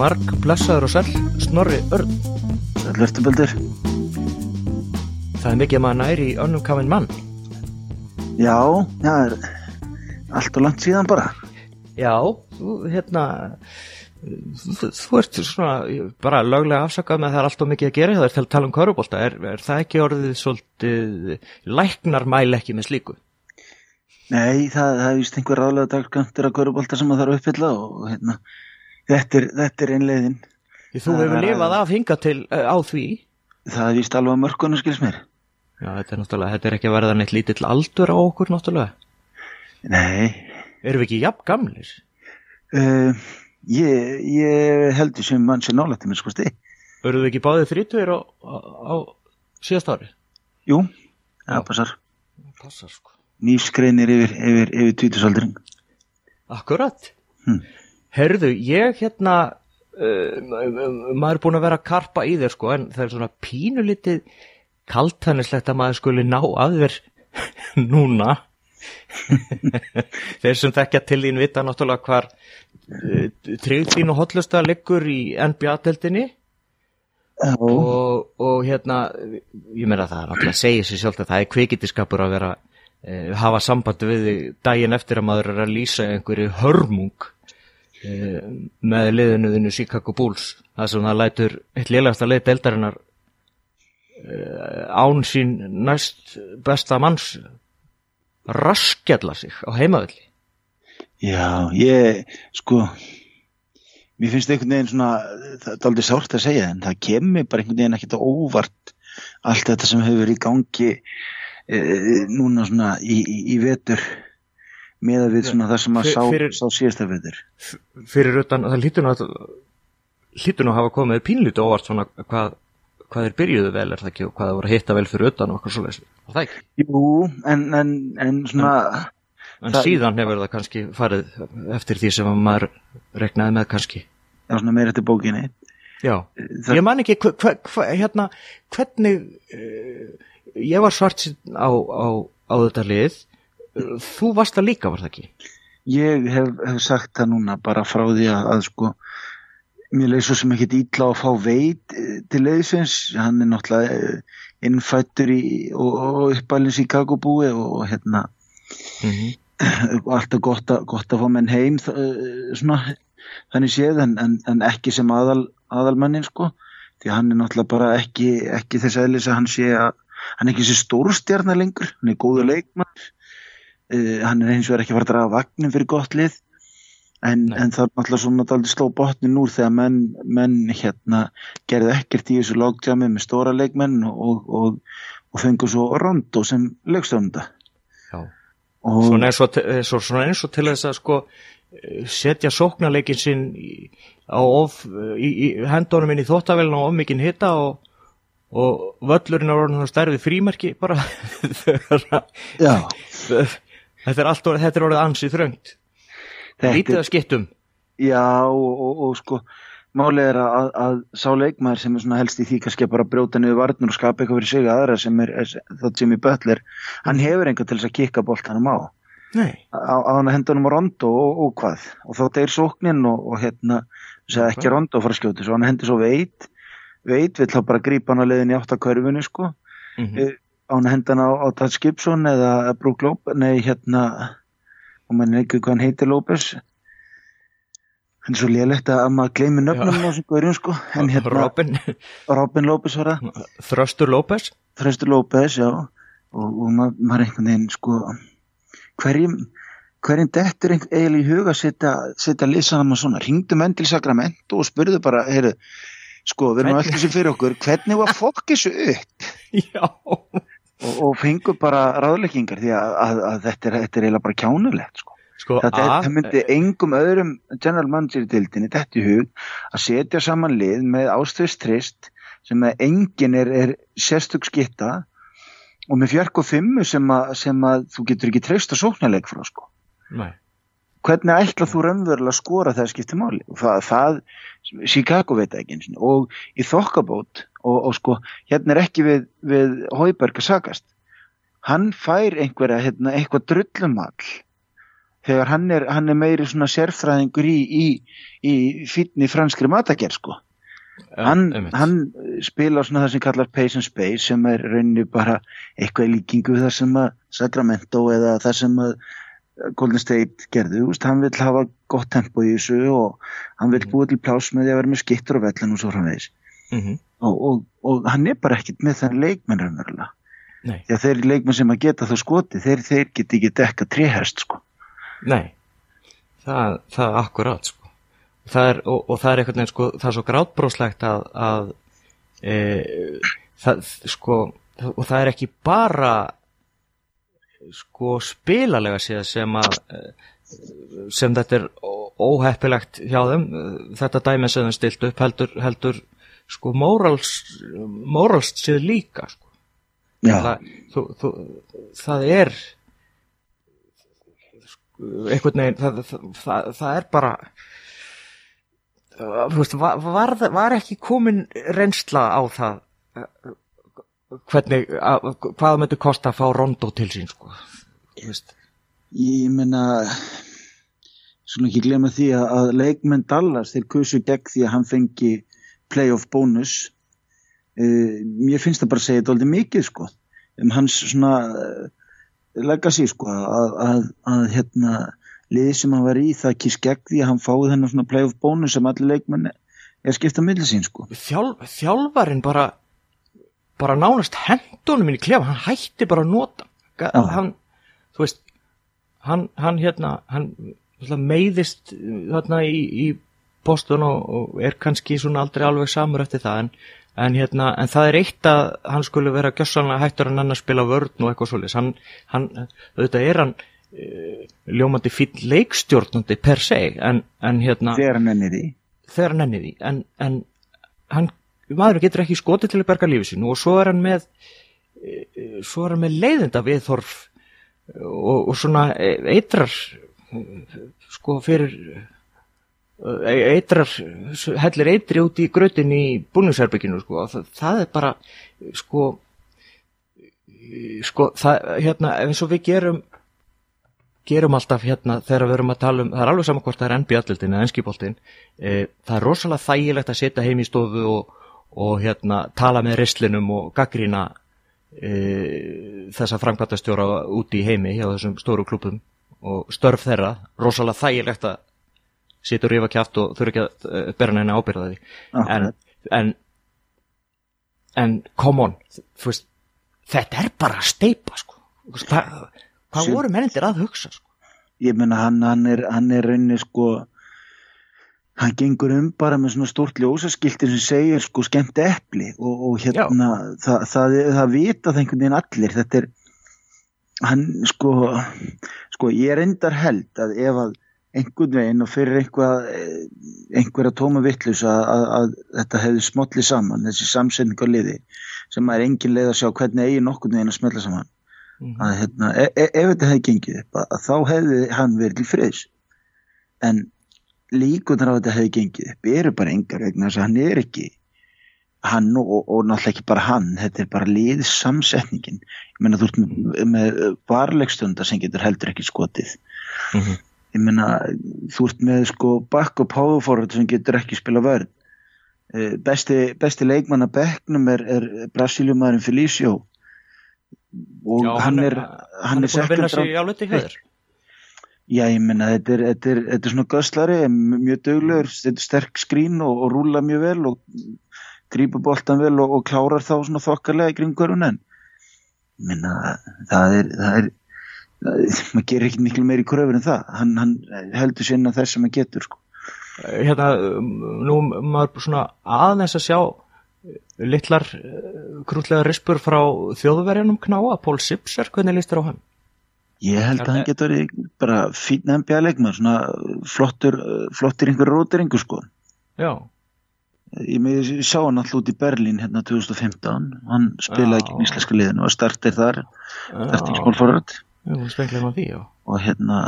marg blessaður og sæl Snorri Örn. Lörtuböldur Það er mikið að maður næri í önnum kafinn mann. Já, það er allt og langt síðan bara. Já, þú hérna þú, þú ert svona bara löglega afsakað með að það er allt og mikið að gera það er til að tala um körubólta, er, er það ekki orðið svolítið læknar mæl ekki með slíku? Nei, það, það er vist einhver ráðlega dagskantur að körubólta sem það þarf að uppfylla og hérna, þetta er, þetta er einleiðin Því þú hefur lifað af hinga til uh, á því. Það er vist alveg að mörkunum skils mér. Já, þetta er náttúrulega, þetta er ekki að verða neitt lítill aldur á okkur náttúrulega. Nei. Erum við ekki jafn gamlir? uh, ég, ég heldur sem mann sé nálætti mér sko stið Erum við ekki báðið þrítuðir á, á, á síðast ári? Jú, það passar. Passar sko. Nýskreinir yfir, yfir, yfir tvítusaldring Akkurat. Hm. Herðu, ég hérna uh, maður er búin að vera að karpa í þér sko en það er svona pínulítið kaltænislegt að maður skuli ná að þér núna. Þeir sem þekkja til þín vita náttúrulega hvar uh, tryggð þín og hotlusta liggur í NBA-deltinni Já, og, og hérna ég meina það er náttúrulega að segja sér sjálf að það er kvikindiskapur að vera uh, hafa samband við daginn eftir að maður er að lýsa einhverju hörmung með liðinu þínu Chicago Bulls. Það sem það lætur eitt liðlegasta leið deildarinnar uh, án sín næst besta manns raskjalla sig á heimaðalli já, ég sko mér finnst einhvern veginn svona það er aldrei sárt að segja en það kemur bara einhvern veginn ekkert óvart allt þetta sem hefur í gangi e, núna svona í, í, í vetur með að við svona það sem að Fyr- sá, fyrir- sá síðasta vetur. fyrir utan, það lítur nú að lítur nú að hafa komið pínlítið óvart svona hvað, hvað þeir byrjuðu vel er það ekki og hvað það voru að hitta vel fyrir utan og eitthvað ekki? Jú, en, en, en svona En Það- síðan hefur það kannski farið eftir því sem maður reknaði með kannski. já, svona meira til bókinni. Já, það, ég man ekki hva, hva, hva, hérna, hvernig uh, ég var svart á, á, á þetta lið þú varst það líka, var það ekki? ég hef, hef sagt það núna bara frá því að, að sko mér leið svo sem ekkert ítla að fá veit eh, til leiðsins, hann er náttúrulega eh, innfættur í og, og uppalins í kakobúi og, og hérna Mm -hmm. alltaf gott, gott að fá menn heim eh, svona, þannig séð en, en, en ekki sem aðal, aðalmannin sko, því hann er náttúrulega bara ekki, ekki þess aðlis að hann sé að hann er ekki þessi stórstjarnar lengur hann er góður leikmann uh, hann er eins og er ekki að fara að draga vagnin fyrir gott lið. En, en það er náttúrulega svona daldi sló botnin úr þegar menn, menn hérna gerði ekkert í þessu logjami með stóra leikmenn og, og, og fengur svo Rondo sem leikstönda og Svona eins og, til- svo, svona eins og til þess að sko eh, setja sóknarleikin sinn á of, í, í hendunum inn í þóttavélina á of mikinn hitta og, og völlurinn er orðin það stærði frímerki bara þegar að- þetta er allt orðið, þetta er orðið ansið þröngt. Lítið að skiptum. Já og, og, og sko málið er að, að sá leikmaður sem er svona helst í að bara brjóta niður varnur og skapa eitthvað fyrir sig aðra sem er, er það Jimmy Butler hann hefur enga til þess að kikka boltanum á. Nei. á, á hann að henda honum á rondo og, og hvað? Og þá deyr sóknin og, og hérna segja ekki rondo að fara að skjóta svo hann hendi svo veit veit vill þá bara grípa hann að leiðin í áttakörfinu sko. Mm -hmm. Á hann að henda hann á, á Tad Skipson eða Brook Lopez nei hérna og mann ekki hvað hann heitir Lopez hann er svo lélegt að að maður gleymi nöfnum á þessum guðurinn sko. En hérna Robin. Robin Lopez var það? Þröstur López? Þröstur Lopez já. Og, og maður, maður einhvern veginn sko hverjum hverjum dettur eiginlega í huga að setja, setja lisanum og svona, ringdu menn til Sacramento og spurðu bara, heyrðu sko, við erum alltaf sem fyrir okkur, hvernig var fokk þessu upp? Já og, og fengu bara ráðleggingar því að, að, að þetta, er, er eiginlega bara kjánulegt sko. Sko það myndi engum öðrum general manager dildinni þetta í hug að setja saman lið með ástöðst trist sem að engin er, er sérstök skitta og með fjark og fimmu sem að, sem að þú getur ekki treyst að sóknarleik frá sko. Nei. hvernig ætla þú raunverulega að skora það skipti máli og það, það Chicago veit ekki eins og í þokkabót og, og sko hérna er ekki við, við Hauberg að sagast hann fær einhverja hérna, eitthvað drullumall þegar hann er, hann er meiri svona sérfræðingur í, í, í fítni franskri matagerð sko. Hann, einmitt. hann spila svona það sem kallar Pace and Space sem er rauninni bara eitthvað líkingu það sem að Sacramento eða það sem að Golden State gerðu, veist, hann vil hafa gott tempo í þessu og hann vil búa til plás með því að vera með skittur og vellin og svo framvegis. Mhm. Og, og, og hann er bara ekkit með þann leikmenn raunverulega. Því að þeir leikmenn sem að geta þá skoti þeir, þeir get ekki dekka tréhest sko. Nei. Það, það er akkurat sko. það er, og, og það er einhvern veginn sko, það er svo grátbróslegt að, að e, það, sko, og það er ekki bara sko spilalega séð sem að sem þetta er óheppilegt hjá þeim. Þetta dæmi sem þeim stilt upp heldur, heldur sko mórals móralst séð líka sko. það, þú, þú, það er einhvern veginn það, það, það, er bara veist, var, var, ekki komin reynsla á það hvernig að, hvað myndi kosta að fá rondó til sín sko. Veist, ég meina svona ekki glemma því að leikmenn Dallas þeir kusu gegn því að hann fengi playoff bónus uh, mér finnst það bara að segja þetta aldrei mikið sko um hans svona uh, legacy sko að, að, að hérna liði sem hann var í það kýrs gegn því að hann fáið hennar svona playoff bónus sem allir leikmenn er skipta milli sín sko þjálf, þjálfarinn bara bara nánast hendunum minn í klefa, hann hætti bara að nota Já. hann, þú veist hann, hann hérna hann meiðist þarna í, í Boston og, er kannski svona aldrei alveg samur eftir það en, en hérna, en það er eitt að hann skulle vera gjössanlega hættur en annars spila vörn og eitthvað svoleiðis, hann, hann auðvitað er hann e, ljómandi fýll leikstjórnandi per se en, en hérna þegar hann ennir í þegar hann ennið því en, en hann, maður getur ekki skotið til að berga lífið sínu og svo er hann með e, e, svo er hann með leiðinda viðþorf og, og svona eitrar sko fyrir eitrar hellir eitri út í grötin í búningsherbygginu sko. Það, það er bara sko sko það hérna eins og við gerum gerum alltaf hérna þegar við erum að tala um, það er alveg saman hvort það er NBA-dildin eða enskiboltin, e, það er rosalega þægilegt að setja heim í stofu og, og hérna tala með rislinum og gaggrýna e, þessa framkvæmtastjóra út í heimi hjá þessum stóru klubum og störf þeirra, rosalega þægilegt að og rífa kjátt og þurfa ekki að e, bera neina ábyrða því. En, Akkurat. en en come on veist, þetta er bara að steipa sko. Hvað, hvað voru mennendir að hugsa sko? Ég meina hann, hann er, hann er rauninni sko hann gengur um bara með svona stórt ljósaskilti sem segir sko skemmt epli og, og hérna það, það, það vita það einhvern veginn allir. Þetta er hann sko sko ég er endar held að ef að einhvern veginn og fyrir einhvað einhverja tóma vittlus að, að, að þetta hefði smollið saman þessi samsetning á liði sem er engin leið að sjá hvernig eigi nokkurn veginn að smella saman Mhm. að hérna, e e ef þetta hefði gengið upp að, þá hefði hann verið til friðs en líkunar á þetta hefði gengið upp eru bara engar vegna þess að hann er ekki hann og, og, og náttúrulega ekki bara hann þetta er bara liðs samsetningin ég meina þú ert með, varleikstundar sem getur heldur ekki skotið Mhm. Ég meina þú ert með sko back og power forward sem getur ekki spila vörð Eh, besti, besti leikmann að bekknum er, er Brasíljumæðurinn Felicio. Og Já, hann er hann er áluti höður Já, ég minna, þetta er, þetta er, þetta er svona göslari, en mjög döglegur, er sterk skrín og, og rúla mjög vel og grípa boltan vel og, og klárar þá svona þokkarlega í kringurinn en minna, er, það er, það er maður gerir ekki miklu meiri kröfur en það, hann, hann heldur sér inn að þess sem maður getur, sko. hérna, um, nú maður svona aðeins að sjá uh, litlar krútlega rispur frá þjóðverjanum knáa, Pól Sipser, hvernig líst þér á hann? Ég held að hann getur verið bara fínn NBA leikmann, svona flottur, flottir einhver rótiringu, sko. Já, Ég, með, ég sá hann alltaf út í Berlín hérna 2015, hann spilaði ekki í íslenska liðinu og startir þar, starting því, og hérna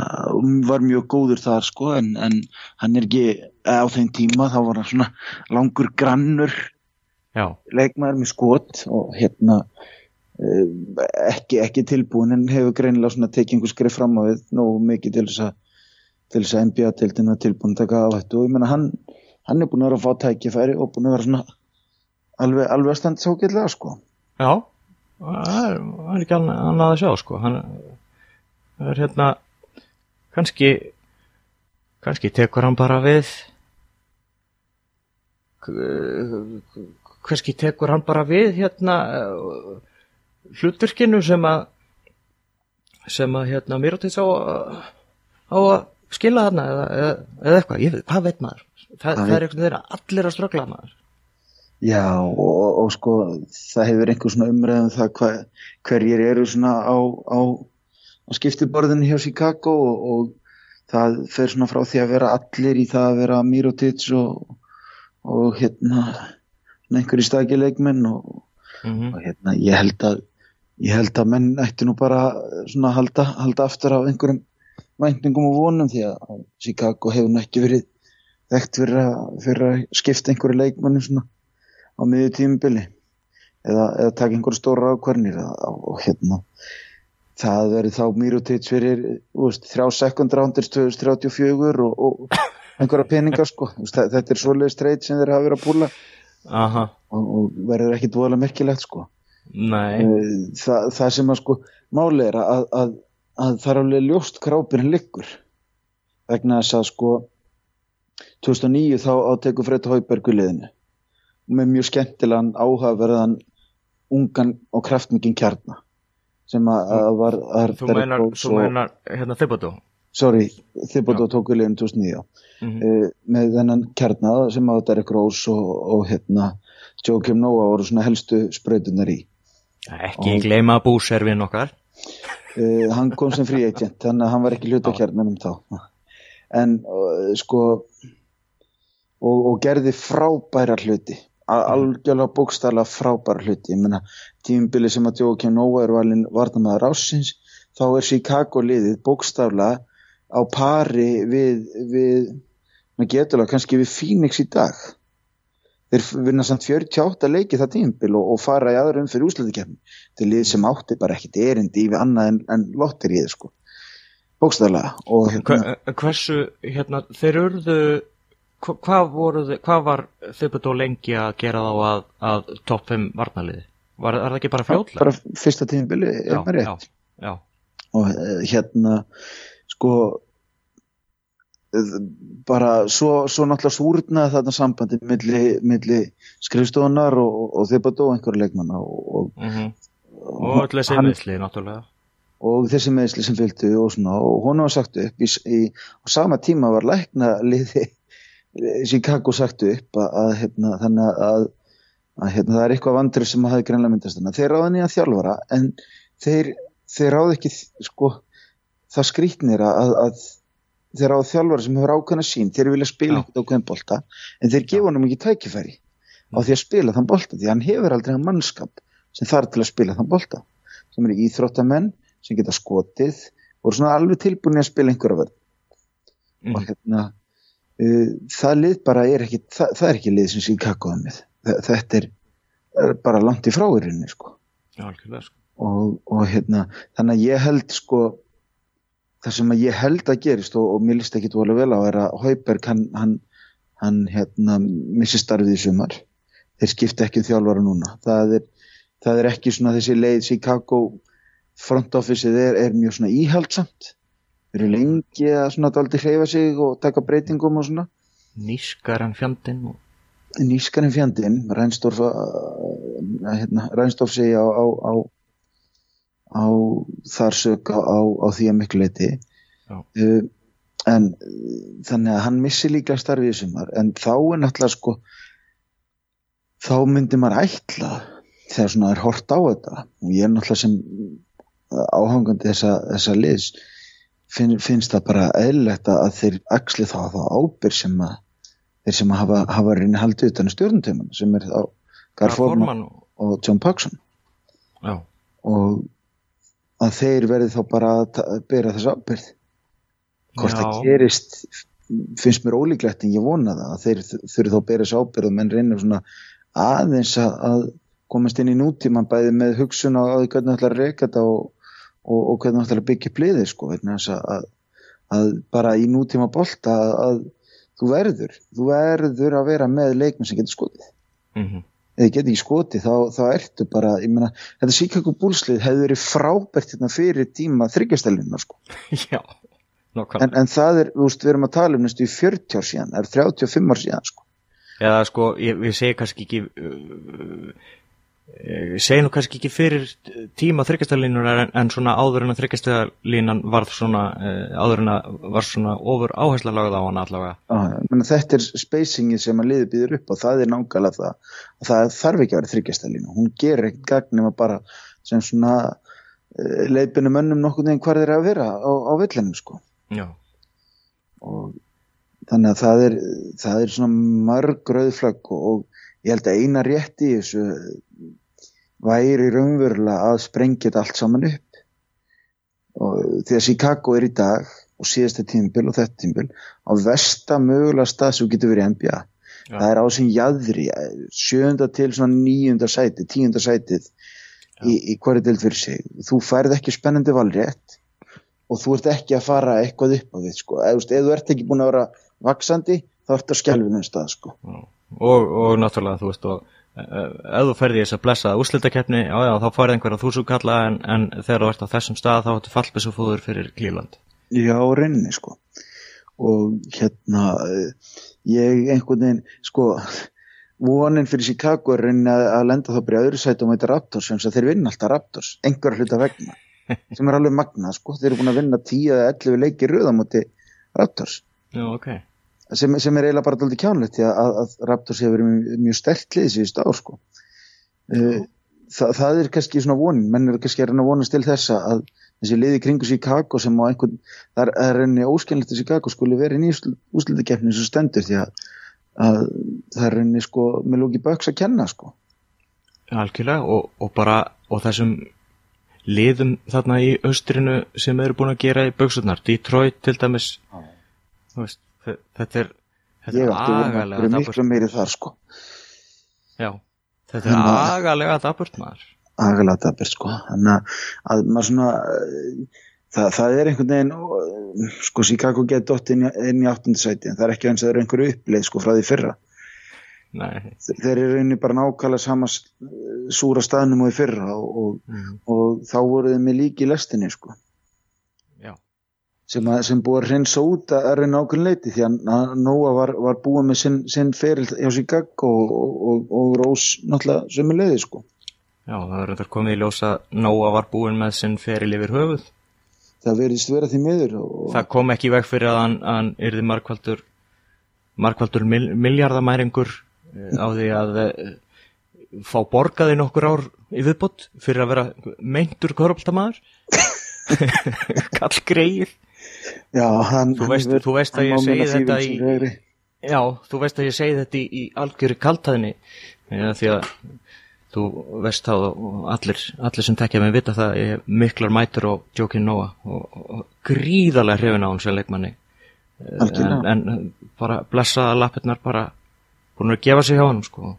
var mjög góður þar sko en, en hann er ekki á þeim tíma þá var hann svona langur grannur Já, leikmaður með skot og hérna uh, ekki, ekki tilbúin en hefur greinilega svona tekið einhver skrif fram á við nógu mikið til þess að til þess að NBA-tildina tilbúin að taka á þetta og ég menna hann, hann er búin að vera að fá tækifæri og búin að vera svona alveg, alveg að standa svo getlega sko. Já, það er, það er ekki annað, að sjá sko. Hann það er hérna kannski kannski tekur hann bara við kannski tekur hann bara við hérna hlutverkinu sem að sem að hérna mér áttið sá á að skila þarna eða, eða, eða eitthvað, ég veit, hvað veit maður? Þa, það er eitthvað þeirra allir að ströggla maður. Já og, og sko það hefur einhver svona umræðum það hva, hverjir eru svona á, á, á skiptiborðinu hjá Chicago og, og það fer svona frá því að vera allir í það að vera Mirotic og, og hérna einhverjir stakileikmenn og, mm -hmm. og hérna ég held að ég held að menn ætti nú bara svona halda, halda aftur af einhverjum væntingum og vonum því að Chicago hefur nú ekki verið þekkt fyrir að, fyrir að skipta einhverju leikmennum svona á miðju tímubili eða, eða taka einhverju stóra ákvarnir og hérna það verið þá Mirotic fyrir úst, þrjá sekundrándir 2034 og, og einhverja peningar sko. Þetta er svoleiðis treyt sem þeir hafa verið að púla og, og verður ekki dvoðalega merkilegt sko. Þa, það sem að sko máli er að, að, að það er alveg ljóst krápirinn liggur. Vegna þess að sko 2009 þá átekur Freyt Hauberg við liðinu. Með mjög skemmtilegan áhugaverðan ungan og kraftmikinn kjarnar sem að, var að Þú meinar, þú meinar hérna Thibodeau Sorry, Thibodeau tók við liðinu 2009 mm -hmm. uh, með þennan kjarnar sem að Derek Rose og, og hérna Joakim Noah voru svona helstu spröytunar í. Ekki og, gleyma búservin okkar. Uh, Hann kom sem frí agent þannig að hann var ekki hluta kjarnanum þá. En uh, sko og, og gerði frábæra hluti algjörlega bókstæðlega frábæra hluti. Ég menna tímbili sem að Joakim Noah er valin varnamæður ásins þá er Chicago liðið bókstæðlega á pari við, við maður getur það kannski við Phoenix í dag. Þeir vinna samt 48 leiki það tímbil og, og fara í aðra um fyrir úslutikefni til lið sem átti bara ekkit erindi yfir annað en, en lottir í þið sko bókstæðlega hérna, Hversu, hérna, þeir urðu hvað voru þið, hvað var Thibodeau lengi að gera þá að, að topp 5 varnaliði? Var, var það ekki bara fljóðlega? Bara fyrsta tímabili er maður rétt. Já, já. Og hérna, sko, bara svo, svo náttúrulega súrnaði þarna sambandi milli, milli skrifstofunar og, og Thibodeau og einhverju leikmanna. Og, mm -hmm. og, og þessi meðsli náttúrulega. Og þessi meðsli sem fylgdu og svona, og hún var sagt upp í, í, á sama tíma var lækna liði Chicago sagt upp að, að hérna, þannig að, að hérna, það er eitthvað vandrið sem hafi greinlega myndast þannig þeir ráða nýja þjálfara en þeir, þeir ráða ekki sko, það skrítnir að, að þeir ráða þjálfara sem hefur ákveðna sín þeir vilja spila eitthvað ákveðin bolta en þeir gefa hann ekki tækifæri á því að spila þann bolta því hann hefur aldrei hann mannskap sem þarf til að spila þann bolta. Sem eru íþróttamenn sem geta skotið og eru svona alveg tilbúin að spila einhverja verð mm. og hérna það lið bara er ekki það, það er ekki lið sem sín kakkoða með þetta er, er bara langt í fráirinni sko. Alveg, sko. og, og hérna þannig að ég held sko það sem að ég held að gerist og, og mér líst ekki tvolega vel á er að Hauberg hann, hann, hann hérna missi starfið í sumar þeir skipta ekki um þjálfara núna það er, það er ekki svona þessi leið Chicago front officeið er, er mjög svona íhaldsamt eru lengi að svona daldi hreyfa sig og taka breytingum og svona. Nýskaran fjandin og... Nýskaran fjandin Rænstorf hérna, Rænstorf segja á, á, á, á þar sög á, á því að miklu leiti uh, en þannig að hann missi líka starfið sumar. En þá er náttúrulega sko þá myndir maður ætla þegar svona er hort á þetta og ég er náttúrulega sem áhangandi þessa, þessa liðs finn, finnst það bara eðlilegt að þeir axli þá þá ábyrg sem að þeir sem að hafa, hafa reyni haldið utan stjórnumtöman sem er þá Garforman og John Paxson. Já. og að þeir verði þá bara að bera þess ábyrg hvort það gerist finnst mér ólíklegt en ég vona það að þeir þurfi þá að bera þess ábyrg og menn reynir svona aðeins að, að komast inn í nútíman bæði með hugsun á því hvernig það ætlar að reyka þetta og og, og hvernig það ætlar að byggja pliðir sko að, að bara í nútíma bolt að, að þú verður þú verður að vera með leikmenn sem getur skotið mm -hmm. eða getur ekki skotið þá, þá ertu bara meina, þetta Chicago Bullslið hefur verið frábært hérna fyrir tíma þryggjastælina sko. Já, en, en það er, veist, við erum að tala um næstu í 40 ár síðan, er 35 ár síðan sko. eða sko, ég, ég segi kannski ekki uh, segi nú kannski ekki fyrir tíma þryggjastælínunar en, en svona áður en að þryggjastælínan var svona uh, áður en að var svona ofur áhersla lagða á hann allavega. Ah, þetta er spacingið sem að liði býður upp og það er nákvæmlega það. Að það þarf ekki að vera þryggjastælínu hún gerir ekkert gagnum að bara sem svona uh, leipinu mönnum nokkur nefn hvað er að vera á, á villinu sko. Já. og þannig að það er, það er svona mörg rauðflögg og, og ég held að eina rétt í þessu væri raunverulega að sprengja þetta allt saman upp og að Chicago er í dag og síðasta tímbil og þetta tímbil á versta mögulega stað sem getur verið NBA Já. það er á sem jæðri sjönda til svona nýjunda sæti tíunda sætið í, í hverju deild fyrir sig þú færð ekki spennandi valrétt og þú ert ekki að fara eitthvað upp á því sko. eða þú ert ekki búin að vera vaksandi þá ert að skjálfinu stað sko. og, og náttúrulega þú veist og ef þú ferði þess að blessa úslitakeppni, já já þá farið einhverja þúsund kalla en, en þegar þú ert á þessum stað þá ertu fallbessu fóður fyrir Klíland Já, reyninni sko. Og hérna ég einhvern veginn sko vonin fyrir Chicago er reynin að, að lenda þá í öðru sætum og þetta Raptors sem þeir vinna alltaf Raptors, einhverja hluta vegna sem er alveg magnað sko, þeir eru búin að vinna 10-11 leiki rauðamóti Raptors. Já, ok sem, sem er eiginlega bara alltaf kjánlegt því að, að, að Raptors hefur verið mjög, sterkt liðs í stár sko. Uh, það, það er kannski svona vonin menn er kannski að reyna að vonast til þessa að þessi liði kringu Chicago sem á einhvern það er, reyni óskennlegt að Chicago skuli verið í úslutakefni sem stendur því að, að það er reyni sko með lóki böks að kenna sko. Algjörlega og, og bara og þessum liðum þarna í austrinu sem eru búin að gera í buksurnar Detroit til dæmis. Veist, þe- þetta er þetta er agalega daburt miklu meiri þar sko. Já, þetta er agalega daburt maður. Agalega dabir sko. Þannig að, að maður svona eh, það, það er einhvern veginn eh, sko Chicago getur dott inn, í- inn í áttundasæti en það er ekki eins að það er einhverju uppleið sko frá því fyrra. Nei, þeir eru reyni bara nákvæmlega sama súra staðnum og í fyrra og, og, mm, og þá voru þeim með líki í lestinni sko sem, að, sem búið að reynsa út að reyna ákveðin leiti því að Nóa var, var búið með sinn, sinn feril hjá Chicago og, og, og, og Rós náttúrulega sem er leiði sko. Já, það er þetta komið í ljósa Nóa var búin með sinn feril yfir höfuð. Það verðist vera því miður og, það kom ekki veg fyrir að hann, hann yrði markvaldur markvaldur mil, miljardamæringur eh, á því að eh, fá borgaði nokkur ár í viðbót fyrir að vera meintur korfaldamaður kall greið já, hann, Þú veist- hann þú veist að ég segi þetta í- sem vegri. já, þú veist að ég segi þetta í, í algjöru kaltaðinni ja, því að þú veist og allir, allir sem tekja mig vita það ég hef miklar mætur og Jokin Noah og, og gríðarlega hrifin á hann sem leikmanni en, en bara blessaða lappirnar bara búin að gefa sig hjá hann sko.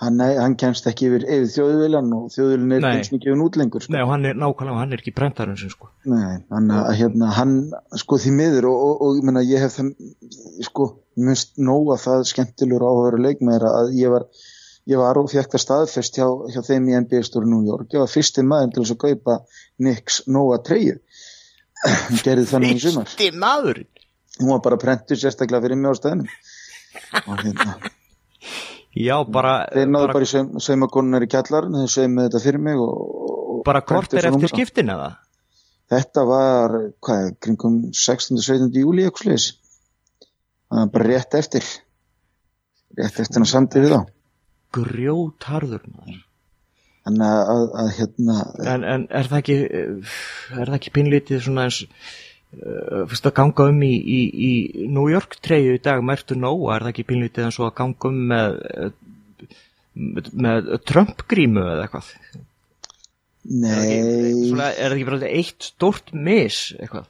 Hann, hann kemst ekki yfir, yfir þjóðviljan og þjóðviljan er eins og ekki út lengur sko. Nei, og hann er nákvæmlega, hann er ekki brentarinn sem sko. Nei, hann, hérna, hann sko því miður og, og, og ég meina ég hef það sko, mjögst nóga það skemmtilegur áhugaður leikmeður að ég var ég var og fekk það staðfest hjá, hjá þeim í NBA stóri New York, ég var fyrsti maður til þess að kaupa Knicks Nóa treyju. Hann gerði þannig í sumar. Fyrsti maðurinn? Hún var bara prentur sérstaklega fyrir mig á stæðnum og hérna Já, bara þeir náðu bara, bara í saum, saumakonunar í kjallarinn þeir saumaði þetta fyrir mig og, bara kort er eftir skiptin eða? Þetta var, hvað, kringum 16. 17. júli eitthvað sliðis. Það var bara rétt eftir. Rétt eftir hann samtíð við þá. Grjótarður maður Þannig að, að, að hérna, en, en er það ekki eh, er það ekki pinlítið svona eins fyrst að ganga um í, í, í New York treyju í dag mertu nóa, er það ekki pinlítið eins og að ganga um með eh, með, Trump grímu eða eitthvað það ekki, nei, er það ekki bara eitt stórt mis eitthvað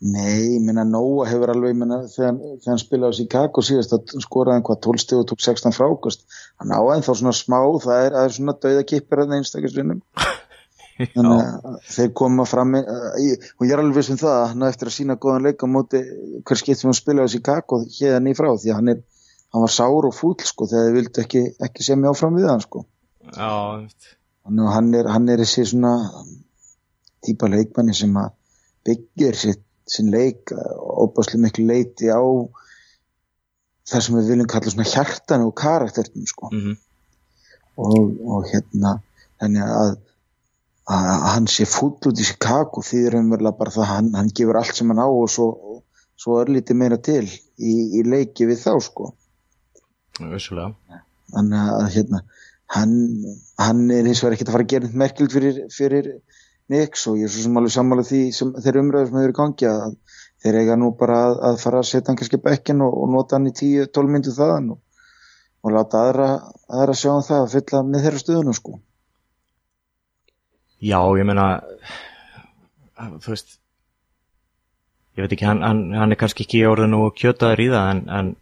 nei, minna Nóa hefur alveg, minna, þegar, þegar hann spilaði á Chicago síðast, þá skoraði hann hvað 12 steg og tók 16 frákast. Hann á ennþá svona smá, það er, það er svona dauðakippir að einstakisvinnum. þannig að þeir koma fram með, og ég er alveg viss um það að hann eftir að sína góðan leik á móti hver skipt sem hann spilaði Chicago hérna í frá því að hann, er, hann var sár og fúl sko þegar þið vildi ekki, ekki semja áfram við hann sko. Já, þannig að hann er, hann er þessi svona típa leikmanni sem að byggir sitt, sin leik óbáslega miklu leiti á það sem við viljum kalla svona hjartan og karakternum sko. Mm -hmm. og, og hérna þannig að, að hann sé fúll út í Chicago því er umverulega bara það að hann, hann gefur allt sem hann á og svo, svo er lítið meira til í, í leiki við þá sko. Þannig að hérna hann, hann er hins vegar ekkert að fara að gera neitt merkild fyrir, fyrir Nix og ég er svo sem alveg sammála því sem þeir umræður sem hefur í gangi að þeir eiga nú bara að, að fara að setja hann kannski bekkin og, og nota hann í 10-12 myndu þaðan og, og láta aðra, aðra sjá um það að fylla með þeirra stöðunum sko Já, ég meina þú veist ég veit ekki, hann, hann, hann er kannski ekki orðin og kjötaður í það en, en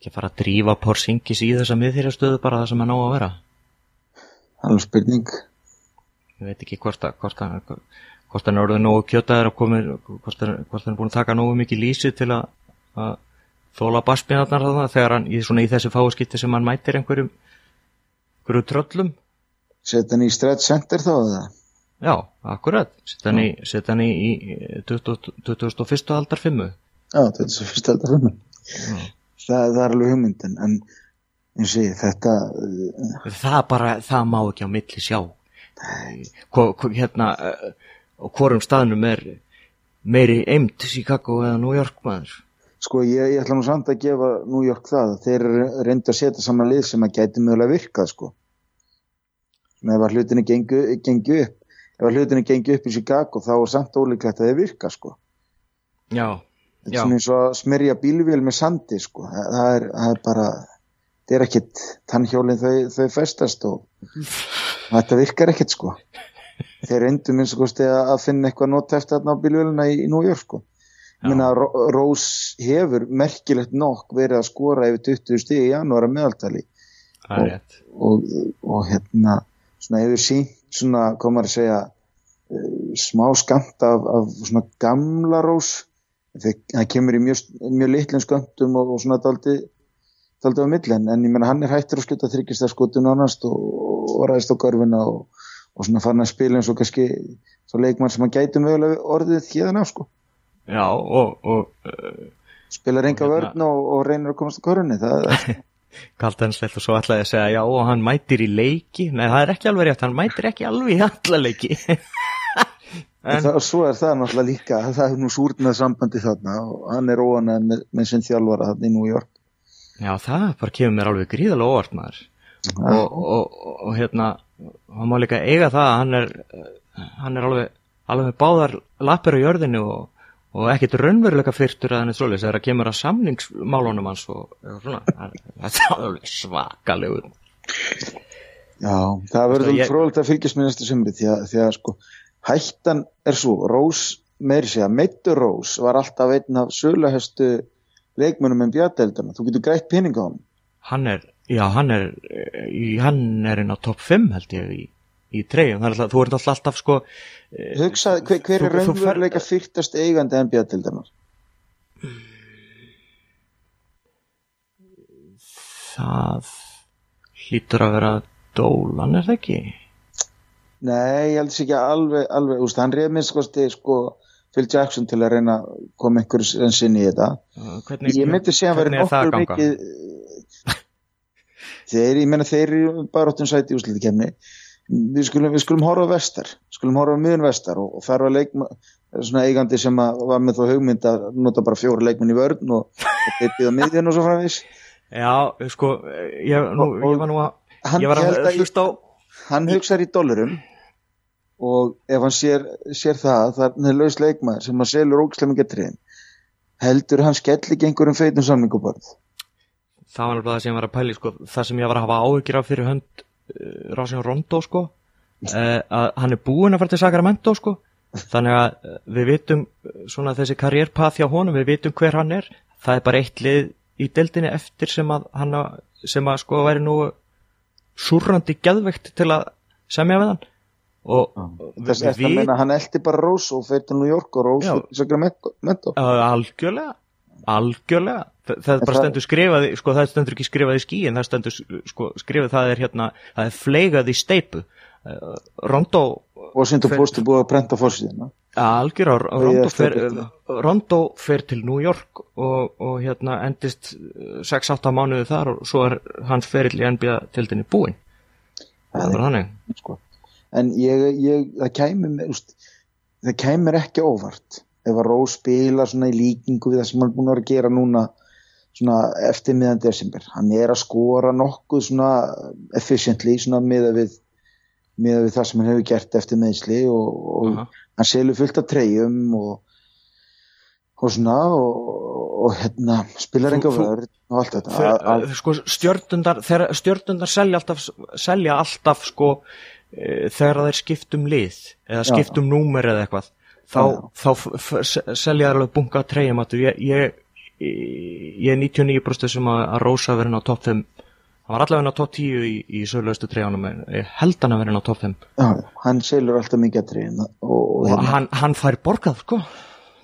ekki að fara að drífa Porzingis í þessa miðþýrjastöðu bara það sem hann á að vera? Alveg spurning. Ég veit ekki hvort að hvort hann, hvort hann er orðin og kjötaður og komið, hvort hvort hann er búin að taka nógu mikið lísi til að, að þóla baspinarnar þarna þegar hann í, í þessu fáskipti sem hann mætir einhverjum einhverju tröllum setja hann í stretch center þá eða? Já, akkurat, setja hann hann í, í 2001. aldar fimmu Já, 2001. aldar fimmu það, það er alveg hugmyndin en eins og ég, þetta Það bara, það má ekki á milli sjá. Hva, hérna og hvorum staðnum er meiri eimt Chicago eða New York maður? Sko ég, ég ætla nú samt að gefa New York það þeir reynda að setja saman lið sem að gæti mögulega virkað sko með að hlutinni gengu, gengu upp ef að hlutinni gengi upp í Chicago þá er samt ólíklegt að þeir virka sko. Já, þetta er svona eins og að smyrja bílvél með sandi sko. Það er, það er bara þetta er ekkit tannhjólinn þau, þau festast og þetta virkar ekkit sko. Þeir reyndu minnst að finna eitthvað nota eftir þarna á bílvélina í, í York sko. Minna Rós hefur merkilegt nokk verið að skora yfir 20 stíð í janúar að meðaltali. Það er rétt. og, og hérna svona hefur sínt svona, komar að segja uh, smá skamt af, af svona gamla rós. Það kemur í mjög, mjög litlum sköndum og, og svona daldi daldi á millin, en ég menna hann er hættur að sluta þryggjast að skotu nánast og, og ræðist á görfuna og, og svona farin að spila eins og kannski svo leikmann sem hann gæti mögulega orðið hérna sko, Já, og, og uh, spilar enga hérna- vörn og, og reynir að komast á körunni það er slett og svo ætlaði að segja já og hann mætir í leiki. Nei það er ekki alveg rétt, hann mætir ekki alveg í alla leiki. En, og svo er það náttúrulega líka það er nú súrnað sambandi þarna og hann er óanæð með, með sinn þjálfara þarna í New York. Já það bara kemur mér alveg gríðalega óvart maður. Og, og, og, og hérna hann má líka eiga það að hann er hann er alveg, alveg báðar lappir á jörðinu og, og ekkit raunveruleika fyrtur að hann er svoleiðis þegar það kemur að samningsmálunum hans og svona, það er svakalegur. Já, það verður Ég- frólægt að fylgjast með næstu sömri því að, því að sko hættan er svo, Rós meiri segja, Meittur Rós var alltaf einn af söluhestu leikmönum en bjarteldana, þú getur grætt pening á hann hann er, já hann er eh, hann er inn á topp 5 held ég í, í treyjum, er alltaf, þú ert alltaf, alltaf sko eh, Hugsaði, hver, hver er raunveruleika fyrtast eigandi en bjarteldanar? það hlýtur að vera dólan er það ekki? Nei, ég held þess ekki alveg, alveg, úst, hann reyð minnst sko Phil Jackson til að reyna að koma einhverjum enn sinni í þetta. Hvernig, ég myndi segja að vera er að nokkur mikið þeir, ég menna þeir eru bara áttum sæti í úsliði kemni við skulum, við skulum horfa vestar skulum horfa miðun vestar og, og þar var leikma svona eigandi sem var með þá hugmynd að nota bara fjóra leikmenn í vörn og, byggja á miðjun og svo framvís já, sko, ég, nú, Og- ég var nú að hann ég var að hlusta á hann hugsaður í dollurum og ef hann sér, sér það það er laus leikmaður sem að selur ógislega mikið triðin heldur hann skell ekki einhverjum feitum samninguborð það var nefnilega það sem ég var að pæli sko, það sem ég var að hafa áhyggjur af fyrir hönd uh, Rásjón Rondo sko. Uh, að hann er búinn að fara til Sacramento sko. Þannig að uh, við vitum svona þessi karriérpath hjá honum, við vitum hver hann er. Það er bara eitt lið í deildinni eftir sem að hann sem að sko væri nú surrandi geðvegt til að semja við hann. Og þess að við... meina hann eldi bara Rós og fyrir til New York og Rós og Sacramento? Algjörlega algjörlega, það er bara stendur skrifaði sko það stendur ekki skrifaði í skíin það stendur sko skrifaði það er hérna það er fleigað í steipu uh, Rondó og sindur fórstu búið að prenta fórsíðina algjör á Rondó fer, Rondó fer til New York og, og hérna endist 6-8 mánuði þar og svo er hans ferill í NBA til dynni búin það er bara þannig. Sko. En ég, ég það kæmur það kæmur ekki óvart ef að Rós spila svona í líkingu við það sem hann er búin að gera núna eftir miðan desember. Hann er að skora nokkuð svona efficiently svona miða við miða við það sem hann hefur gert eftir meðsli og, og uh -huh. hann selur fullt af treyjum og og svona og, og hérna spilar enga vörð og allt þetta. Fyr, sko, stjörnundar, stjörnundar selja alltaf, selja alltaf sko e, þegar þeir skiptum lið eða skiptum númer eða eitthvað þá, þá selja alveg bunga treyjum ég, ég, ég er 99% sem að, að Rósa verið á topp 5 hann var allavega á topp 10 í, í sögulegustu treyjanum ég held hann að verið á topp 5 já, hann selur alltaf mikið treyjum og, og hérna. hann, hann fær borgað sko.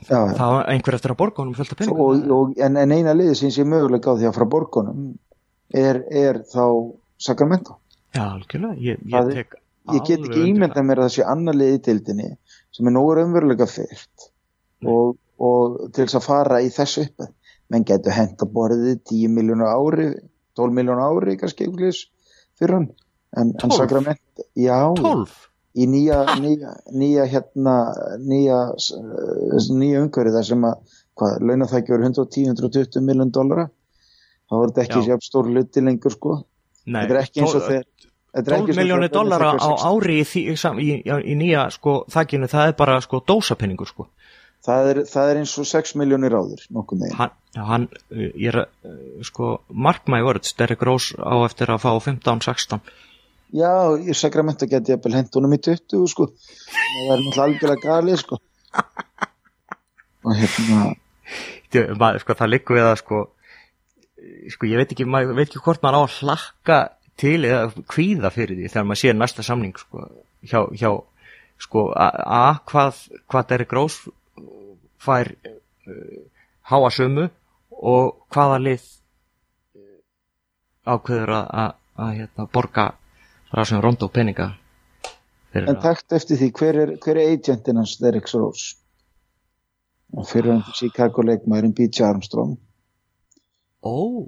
Já, það var einhver eftir að borgunum og, og, en, en eina liði sem sé mögulega á því að frá borgunum er, er þá Sacramento. Já, algjörlega. Ég, ég, tek ég get ekki ímynda mér að það sé annar liði til dynni sem er nógur umverulega fyrrt og, og til þess að fara í þessu uppið menn getur henda borðið 10 miljónu ári 12 miljónu ári kannski fyrir hann. En, en Sakrament, já. 12? í nýja, nýja, nýja hérna nýja, nýja umhverju þar sem að hvað, launafækjur 110-120 miljón dollara. Þá er þetta ekki sér stór luti lengur sko. Nei, þetta er ekki eins og þegar 12 miljónir dollara á ári í, í, í, í nýja sko þakkinu það er bara sko dósapenningur sko það er, það er eins og 6 miljónir áður nokkuð með hann, hann, ég er sko mark my words, Derek Rose á eftir að fá 15-16 já, í Sacramento geti ég henda honum í 20 sko. Það er náttúrulega algjörlega galið sko. Og hérna sko það likur við að sko sko ég veit ekki, maður veit ekki hvort maður á að hlakka til eða kvíða fyrir því þegar maður sér næsta samning sko, hjá, hjá sko, a, hvað, hvað Derrick Rose fær uh, háa sömu og hvaða lið uh, ákveður að, að hérna, borga það sem rond og peninga En takt eftir því, hver er, hver er agentin hans Derrick Rose? Fyrir hann til Chicago leikmærin B.J. Armstrong Ó oh.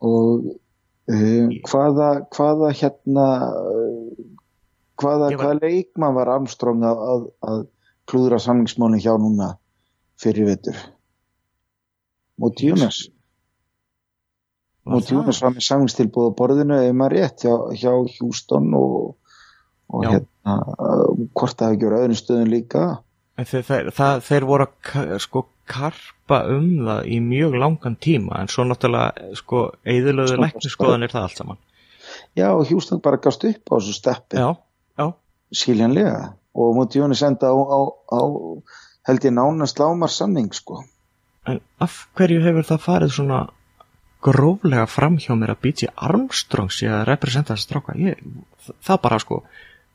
og Um, hvaða, hvaða hérna hvaða, hvaða leikmann var Armstrong að, að, að klúðra samlingsmáni hjá núna fyrir vettur móti Jónas. Móti Jónas var með samlingstilbúð á borðinu ef maður rétt hjá, hjá Hjústón og, og hérna hvort það hefði gjörð öðrum stöðun líka. Þeir, þeir, það, þeir voru að sko karpa um það í mjög langan tíma en svo náttúrulega sko eðilöðu lækniskoðan er það allt saman. Já, Hjúsland bara gafst upp á þessu steppi. Já, já. Skiljanlega. Og múti Jóni senda á, á, á held ég nánast lámar sanning sko En af hverju hefur það farið svona gróflega fram hjá mér að B.J. Armstrong sé að representa þessi stráka ég, það bara sko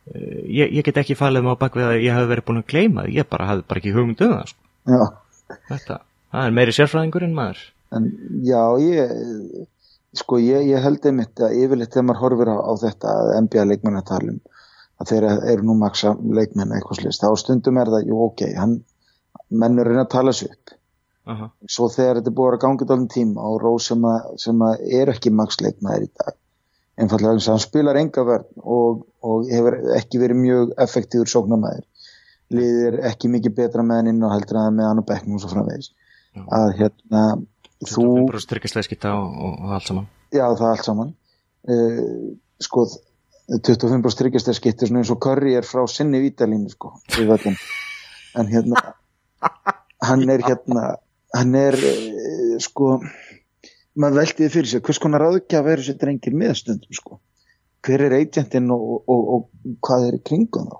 eh, ég, ég get ekki falið mig á bakvið að ég hef verið búin að kleima ég bara hafði bara ekki hugmynd um það sko. Já Þetta, það er meiri sérfræðingur en maður. En, já, ég, sko, ég, ég held einmitt að yfirleitt þegar maður horfir á, á þetta NBA leikmenn að tala um að þeir eru nú maksa leikmenn eitthvað slist, þá stundum er það, jú, ok, hann, menn er reyna að tala sér upp. Uh -huh. Svo þegar þetta er búið að ganga alveg tíma og Rós sem, sem að er ekki maksleikmaður í dag, einfallega eins og hann spilar enga verð og, og hefur ekki verið mjög effektífur sóknarmæður liðir ekki mikið betra með hann inn og heldur að með hann og bekknum og svo framvegis já. að hérna þú styrkisleiskita og, og, og allt saman já það allt saman uh, sko 25% styrkisleiskita er svona eins og Curry er frá sinni vítalínu sko en hérna hann er hérna hann er uh, sko maður veldiði fyrir sig hvers konar aðgjaf er þessi drengir meðstundum sko? Hver er agentinn og, og hvað er í kringum þá?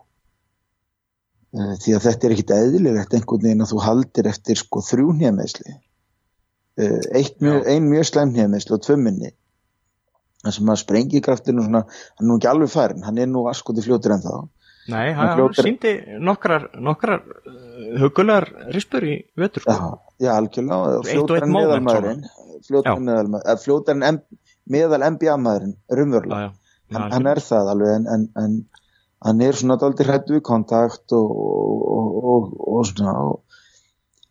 Eh, því að þetta er ekkit eðlilegt einhvern veginn að þú haldir eftir sko þrjú nýjameðsli eh, ein mjög slæm nýjameðsli og tvö minni. Þannig að sprengikraftinu hann er nú ekki alveg færin hann er nú askoti fljótur en þá Nei, hann fljótar- síndi nokkrar, nokkrar uh, hugulegar rispur í vetur sko. Já, algjörlega. Fljótar en meðalmaðurinn. fljótar en meðalmaðurinn eða fljótar en meðal NBA maðurinn já. hann, hann er það alveg en, en, en hann er svona daldið hrættu við kontakt og, og, og, og svona og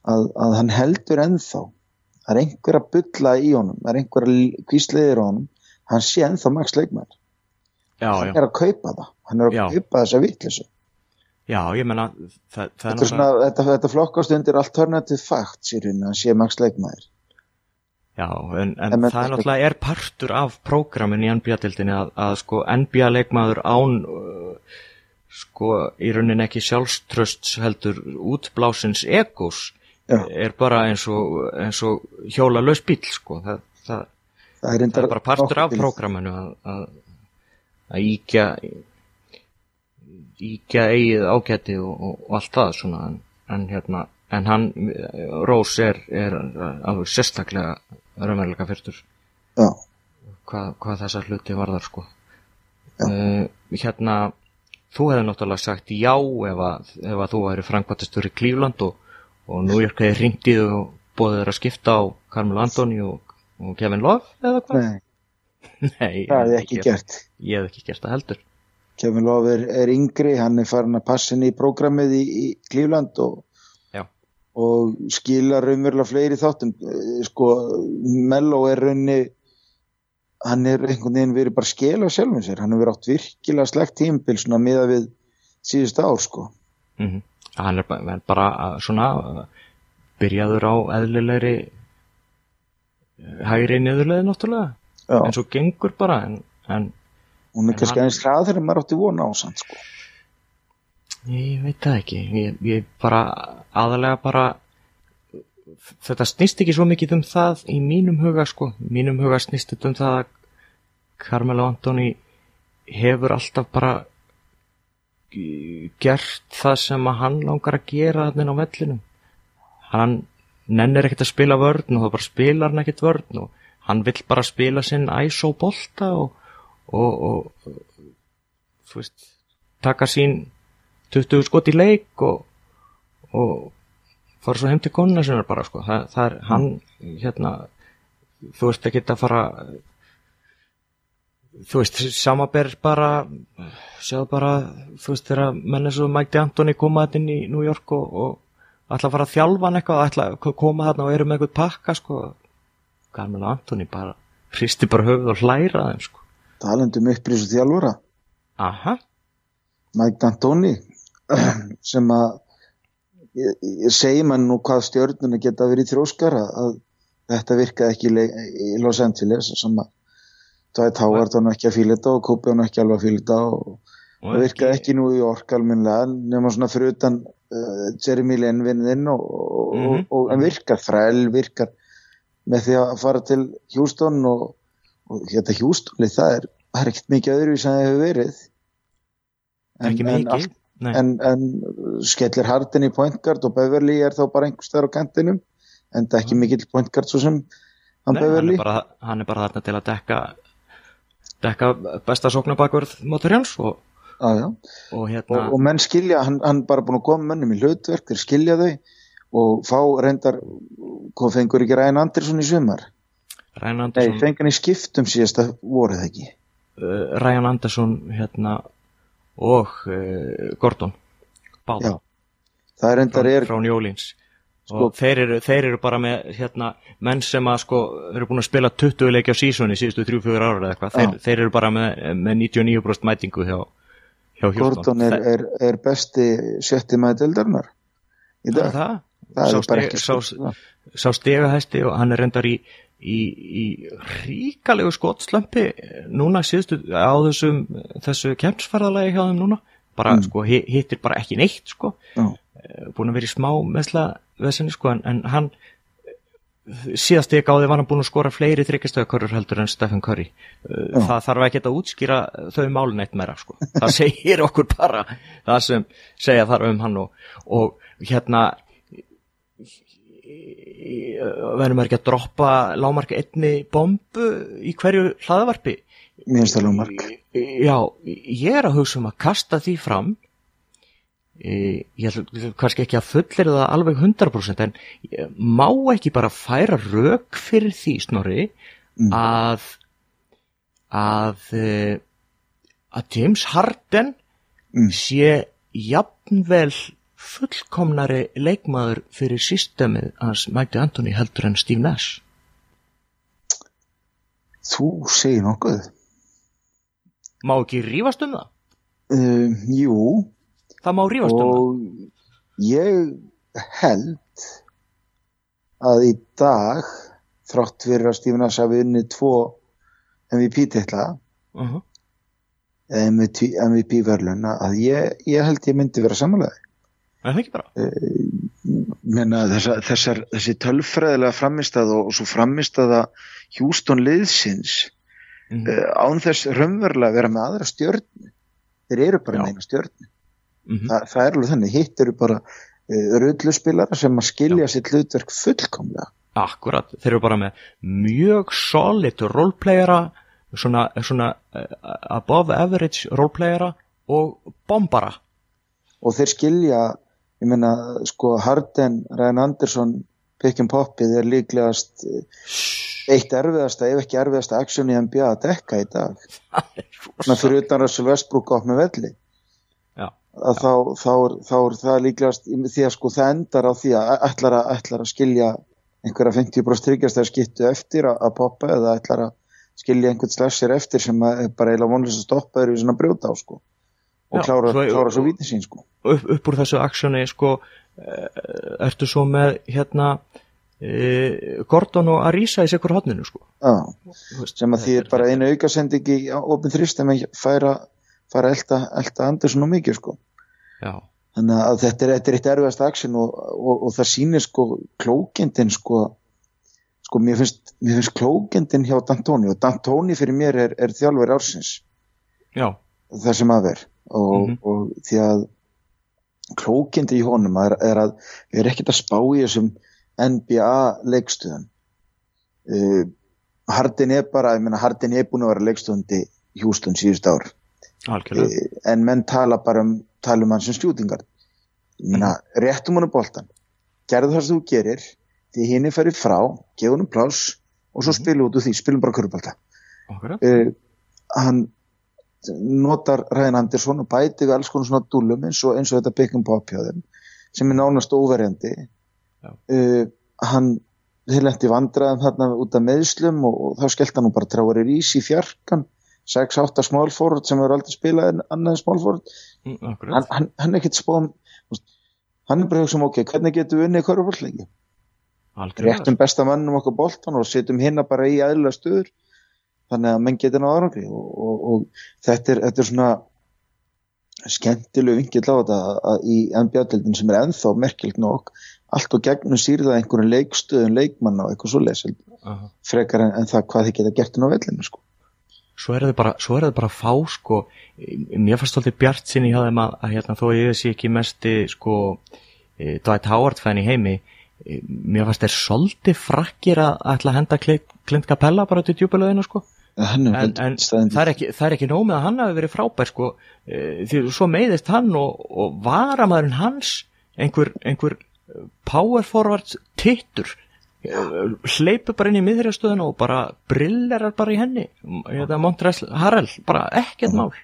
að, að hann heldur ennþá. Það er einhver að bulla í honum það er einhver að kvísliðir honum. Hann sé ennþá Max Leikmann já, hann er að kaupa það, hann er að kaupa þessa vitleysu. Já, ég menna það, það er þetta, svona, þetta, þetta flokkast undir alternative facts í rauninu að sé Max Leikmann Já, en, en En það er náttúrulega er partur af prógramin í NBA-dildinni að, að sko NBA-leikmaður án uh, sko í rauninni ekki sjálfströsts heldur útblásins egos Já. er bara eins og, eins og hjóla laus bíl sko. Það, það, það er, það er bara partur af prógraminu að, að, að íkja íkja eigið ágæti og, og, og allt það svona en, en hérna en hann, Rós er, er alveg sérstaklega raunverulega fyrstur. Já, hvað, þessar hluti varðar sko. Uh, hérna þú hefði náttúrulega sagt já ef að, ef að þú væri frangvættastur í Klífland og, og nú er hvað ringt í þau og bóðið þeir að skipta á Carmelo Antoni og, og Kevin Love eða hvað? nei, Nei, það hefði ekki gert Ég hef ekki gert það heldur Kevin Love er, er yngri, hann er farin að passa inn í prógramið í, í Klífland og, og skila raunverulega fleiri þáttum. Eh, sko, Mello er raunni hann er einhvern veginn verið bara skela sjálfum sér, hann hefur átt virkilega slegt tímbil svona miða við síðust ár sko. Mm Hann er bara, bara að svona uh, byrjaður á eðlilegri hægri niðurleði náttúrulega. Já, en svo gengur bara en, en hún er kannski aðeins hraður en maður átti vona á samt sko. Ég veit það ekki, ég, ég bara aðalega bara þetta snýst ekki svo mikið um það í mínum huga sko, mínum huga snýst þetta um það að Carmelo Antoni hefur alltaf bara gert það sem að hann langar að gera þannig á vellinum. Hann nennir ekkert að spila vörn og þá bara spilar hann ekkert vörn og hann vill bara spila sinn ISO bolta og, og, og þú veist taka sín 20 skot í leik og, og fara svo heim til konuna sinna bara sko. það, það er hann hérna þú veist ekki að fara þú veist samaber bara sjáðu bara þú veist þegar menn eins og Mike D'Antoni koma þetta inn í New York og, og ætla að fara að þjálfa hann eitthvað ætla að koma þarna og eru með eitthvað pakka sko Carmelo Antoni bara hristi bara höfuð og hlæra þeim sko talandum upprýsu þjálfura aha, Mike D'Antoni sem að ég, ég segi mann nú hvað stjörnuna geta verið þróskar að, þetta virkaði ekki í, Los Angeles sem að Dwight Howard var nú ekki að fíla þetta og var nú ekki alveg að fíla þetta og það virkaði ekki nú í York almennilega nema svona fyrir utan uh, Jeremy Lin vinninn og, og, Mhm. og, og hann virkar þræl virkar með því að fara til Houston og, og Houston lið, það er, það er ekkert mikið öðru sem það hefur verið. Ekki mikið Nei. en, en skellir Harden í point guard og Beverly er þá bara einhvers þar á kantinum en það er ekki mikill point guard svo sem hann Nei, hann, Beverly. er bara, hann er bara þarna til að dekka dekka besta sóknarbakvörð Motorjáns og, ah, og og, hérna og menn skilja, hann, hann bara búin að koma mönnum í hlutverk, þeir skilja þau og fá reyndar hvað fengur ekki Ryan Anderson í sumar? Ryan nei, Anderson, fengur hann í skiptum síðasta voruð það ekki Ryan Anderson hérna og uh, Gordon. Báða er frá, er frá New Orleans. Sko- og þeir eru, þeir eru bara með hérna, menn sem að sko eru búin að spila 20 leiki á sísoni síðustu 3-4 ára eða eitthvað, þeir, þeir eru bara með, með 99% mætingu hjá, hjá Gordon er, er, er besti sjötti maður deildarinnar í dag, það, það sá ekki sá- sá stegahæsti og hann er reyndar í, í, í ríkalegu skotslömpi núna síðustu á þessum þessu kemsferðalagi hjá þeim núna bara Mm. sko hi- hittir bara ekki neitt sko Já. Eh, búin að vera í smá meðsla vesenni sko en, en hann síðast ég gáði var hann búin að skora fleiri þryggjastöðakörur heldur en Stephen Curry Eh, Já. það þarf ekki að útskýra þau málin eitt meira sko það segir okkur bara það sem segja þarf um hann og, og hérna verðum við ekki að droppa lámarka einni bombu í hverju hlaðavarpi mér finnst það lómark já, ég er að hugsa um að kasta því fram ég ætla kannski ekki að fullir það alveg 100% en má ekki bara færa rauk fyrir því snorri Mm. að að e, að James Harden Mm. sé jafnvel fullkomnari leikmaður fyrir systemið hans Mike Anthony heldur en Steve Nash Þú segir nokkuð. má ekki rífast um það Uh, jú, það má rífast um það ég held að í dag, þrátt fyrir að Stephen Ash hafi unnið tvo MVP-titla, uh -huh. MVP-verlun, að ég, ég held ég myndi vera samanlega. Er það ekki bara? Menna, þessa, þessar, þessi tölfræðilega framistað og, svo framistaða Hjústón liðsins mm -hmm. án þess raunverulega vera með aðra stjörn þeir eru bara Já. með eina stjörn Mm -hmm. Þa, það er alveg þannig, hitt eru bara uh, rulluspilara sem að skilja sitt hlutverk fullkomlega. Akkurat, þeir eru bara með mjög solid roleplayera svona, svona above average roleplayera og bombara. Og þeir skilja ég meina, sko, Harden Ryan Anderson, Pick and Poppið er líklegast eh, eitt erfiðasta, ef ekki erfiðasta aksjón í NBA að dekka í dag. Svona fyrir utan Russell Westbrook á með velli. Já, að þá, þá, er, þá er það líklegast því að sko það endar á því að ætlar að, ætlar að skilja einhverja 50% tryggjastæða skittu eftir að, að poppa eða ætlar að skilja einhvern slasher eftir sem að bara eiginlega vonlust að stoppa þeir í svona brjóta á sko og Já, klára, svo- klára svo vítin sín sko. upp, upp úr þessu aksjóni sko, uh, ertu svo með hérna uh, Gordon og Arisa í sikur hodninu sko. Sem að því er bara einu aukasendingi á opin þrist en að færa, færa elda, elda Andersson og mikið sko. Já, þannig að þetta er, eitt erfiðast aksjón og, og, og það sýnir sko klókindin sko. Sko mér finnst, mér finnst klókindin hjá D'Antoni og D'Antoni fyrir mér er, er þjálfur ársins. Já, það sem að ver og, Mhm. og því að klókindi í honum er, er að við erum ekkert að spá í þessum NBA leikstuðan uh, Hardin er bara, ég meina Hardin er búin að vera leikstuðandi Hjústun síðust ár. Uh, en menn tala bara um tala um hann sem stjútingar ég meina, réttum hann póltan gerðu það sem þú gerir því hinn er færið frá, gefa hann pláss og svo Mhm. spilum út úr því, spilum bara Akkurat, uh, hann notar Ræðin Andersson og bæti við alls konar svona dúlum eins og, eins og þetta hjá þeim sem er nánast óverjandi. Uh, hann þeir lendi vandræðum þarna út af meðslum og, og þá skellt hann bara tráari rís í fjarkan. 6-8 smálfórð sem hefur aldrei spilað en annað smálfórð Mm, hann, akkurat. Hann, hann er ekkert spóðum hann er bara að hugsa um ok, hvernig getum við unnið hverjafólkleiki Algjörlega, réttum besta mannum okkur boltan og setjum hinna bara í aðlilega stöður þannig að menn getur náða árangri og, og, og þetta, er, þetta er svona skemmtilegu vingill á þetta að, að í NBA-deldin sem er ennþá merkilt nokk allt og gegnum sýrða einhverjum leikstöðum leikmanna og eitthvað svo lesil Aha. frekar en, en það hvað þið geta gert inn á vellinu sko. svo er þau bara, er bara fá sko, mér fannst alltaf bjart sinni hjá þeim að, að hérna, þó ég sé ekki mesti sko, eh, Dwight Howard fæn í heimi eh, mér fannst þeir svolítið frakkir að ætla að henda Clint, Capella bara til djúbulöðinu sko. En, en, það, er ekki, er ekki nóg með að hann hafi verið frábær sko, eh, því svo meiðist hann og, og varamæðurinn hans einhver, einhver eh, power forward tittur eh, hleypur bara inn í miðrjastöðuna og bara brillerar bara í henni. Þetta Montrezl Harrell, bara ekkert mál.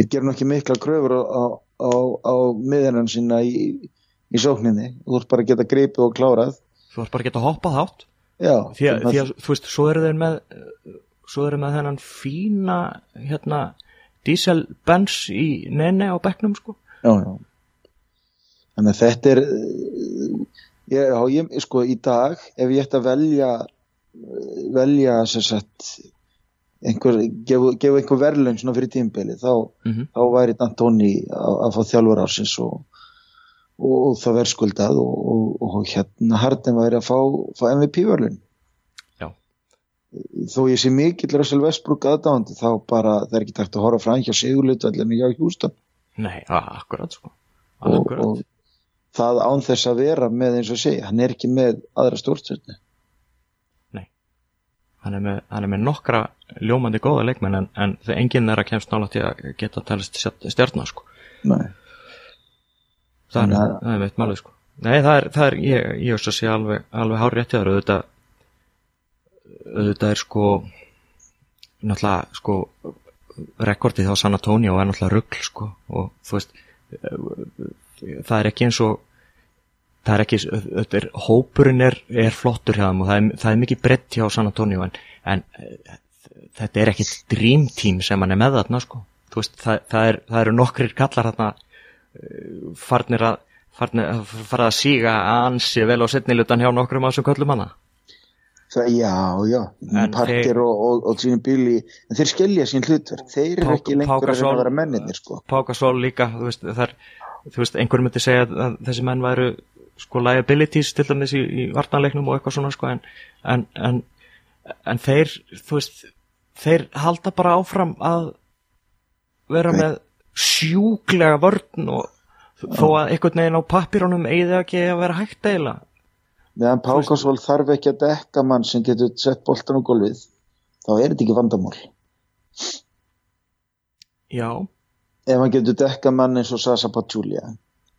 Þeir gerum ekki mikla kröfur á, á, á, á miðjarnan sína í, í sókninni. Þú ert bara að geta greipið og klárað. Þú ert bara að geta hoppað hátt Já, því að, þannig því að þú veist, svo eru þeir með eh, svo eru með þennan fína hérna diesel Benz í nene á bekknum sko. Já, já. Þannig að þetta er uh, ég, já, ég, sko í dag ef ég ætti að velja uh, velja sem sagt einhver, gefa, einhver verðlun svona fyrir tímbili þá, mm þá væri D'Antoni að, að fá þjálfur ársins og, og, og það verðskuldað og, og, og hérna Harden væri að fá, fá MVP verðlun Já. þó ég sé mikill Russell Westbrook aðdáðandi þá bara það er ekki takt að horfa fram hjá Sigurlut allir hjá Hjúston nei, akkurat sko. Og, og það án þess að vera með eins og segja, hann er ekki með aðra stjórnstjörnu hann er með, hann er með nokkra ljómandi góða leikmenn en, en enginn er að kemst nála til að geta talist stjarnar sko. Nei. Það er, það er veitt málið sko. Nei, það er, það er ég, ég veist að sé alveg, alveg hár rétti þar auðvitað auðvitað er sko náttúrulega sko rekordið á San Antonio er náttúrulega rugl sko og þú veist það er ekki eins og það er ekki, þetta er hópurinn er, er flottur hjá þeim og það er, það er mikið brett hjá San Antonio en, en eh, þetta er ekkit dream team sem hann er með þarna sko. Veist, það, það, er, það eru nokkrir kallar þarna eh, farnir að farnir að fara að síga ansi vel á setnilutan hjá nokkrum af þessum köllum hana Það, já, já, En Parker þeir- og, og, og Gini Billy en þeir skilja sín hlutverk þeir eru Pá- ekki lengur að að vera menninir sko. Pákasól líka þú veist, þar, þú veist, einhver myndi segja að, að þessi menn væru sko liabilities til dæmis í, í vartanleiknum og eitthvað svona sko en, en, en, en þeir þú veist, þeir halda bara áfram að vera Nei. með sjúklega vörn og þó að einhvern veginn á pappirunum eigið ekki að vera hægt eiginlega. Meðan Pákasvól þarf ekki að dekka mann sem getur sett boltan á gólfið þá er þetta ekki vandamál. Já, ef hann getur dekka mann eins og Sasa Pachulia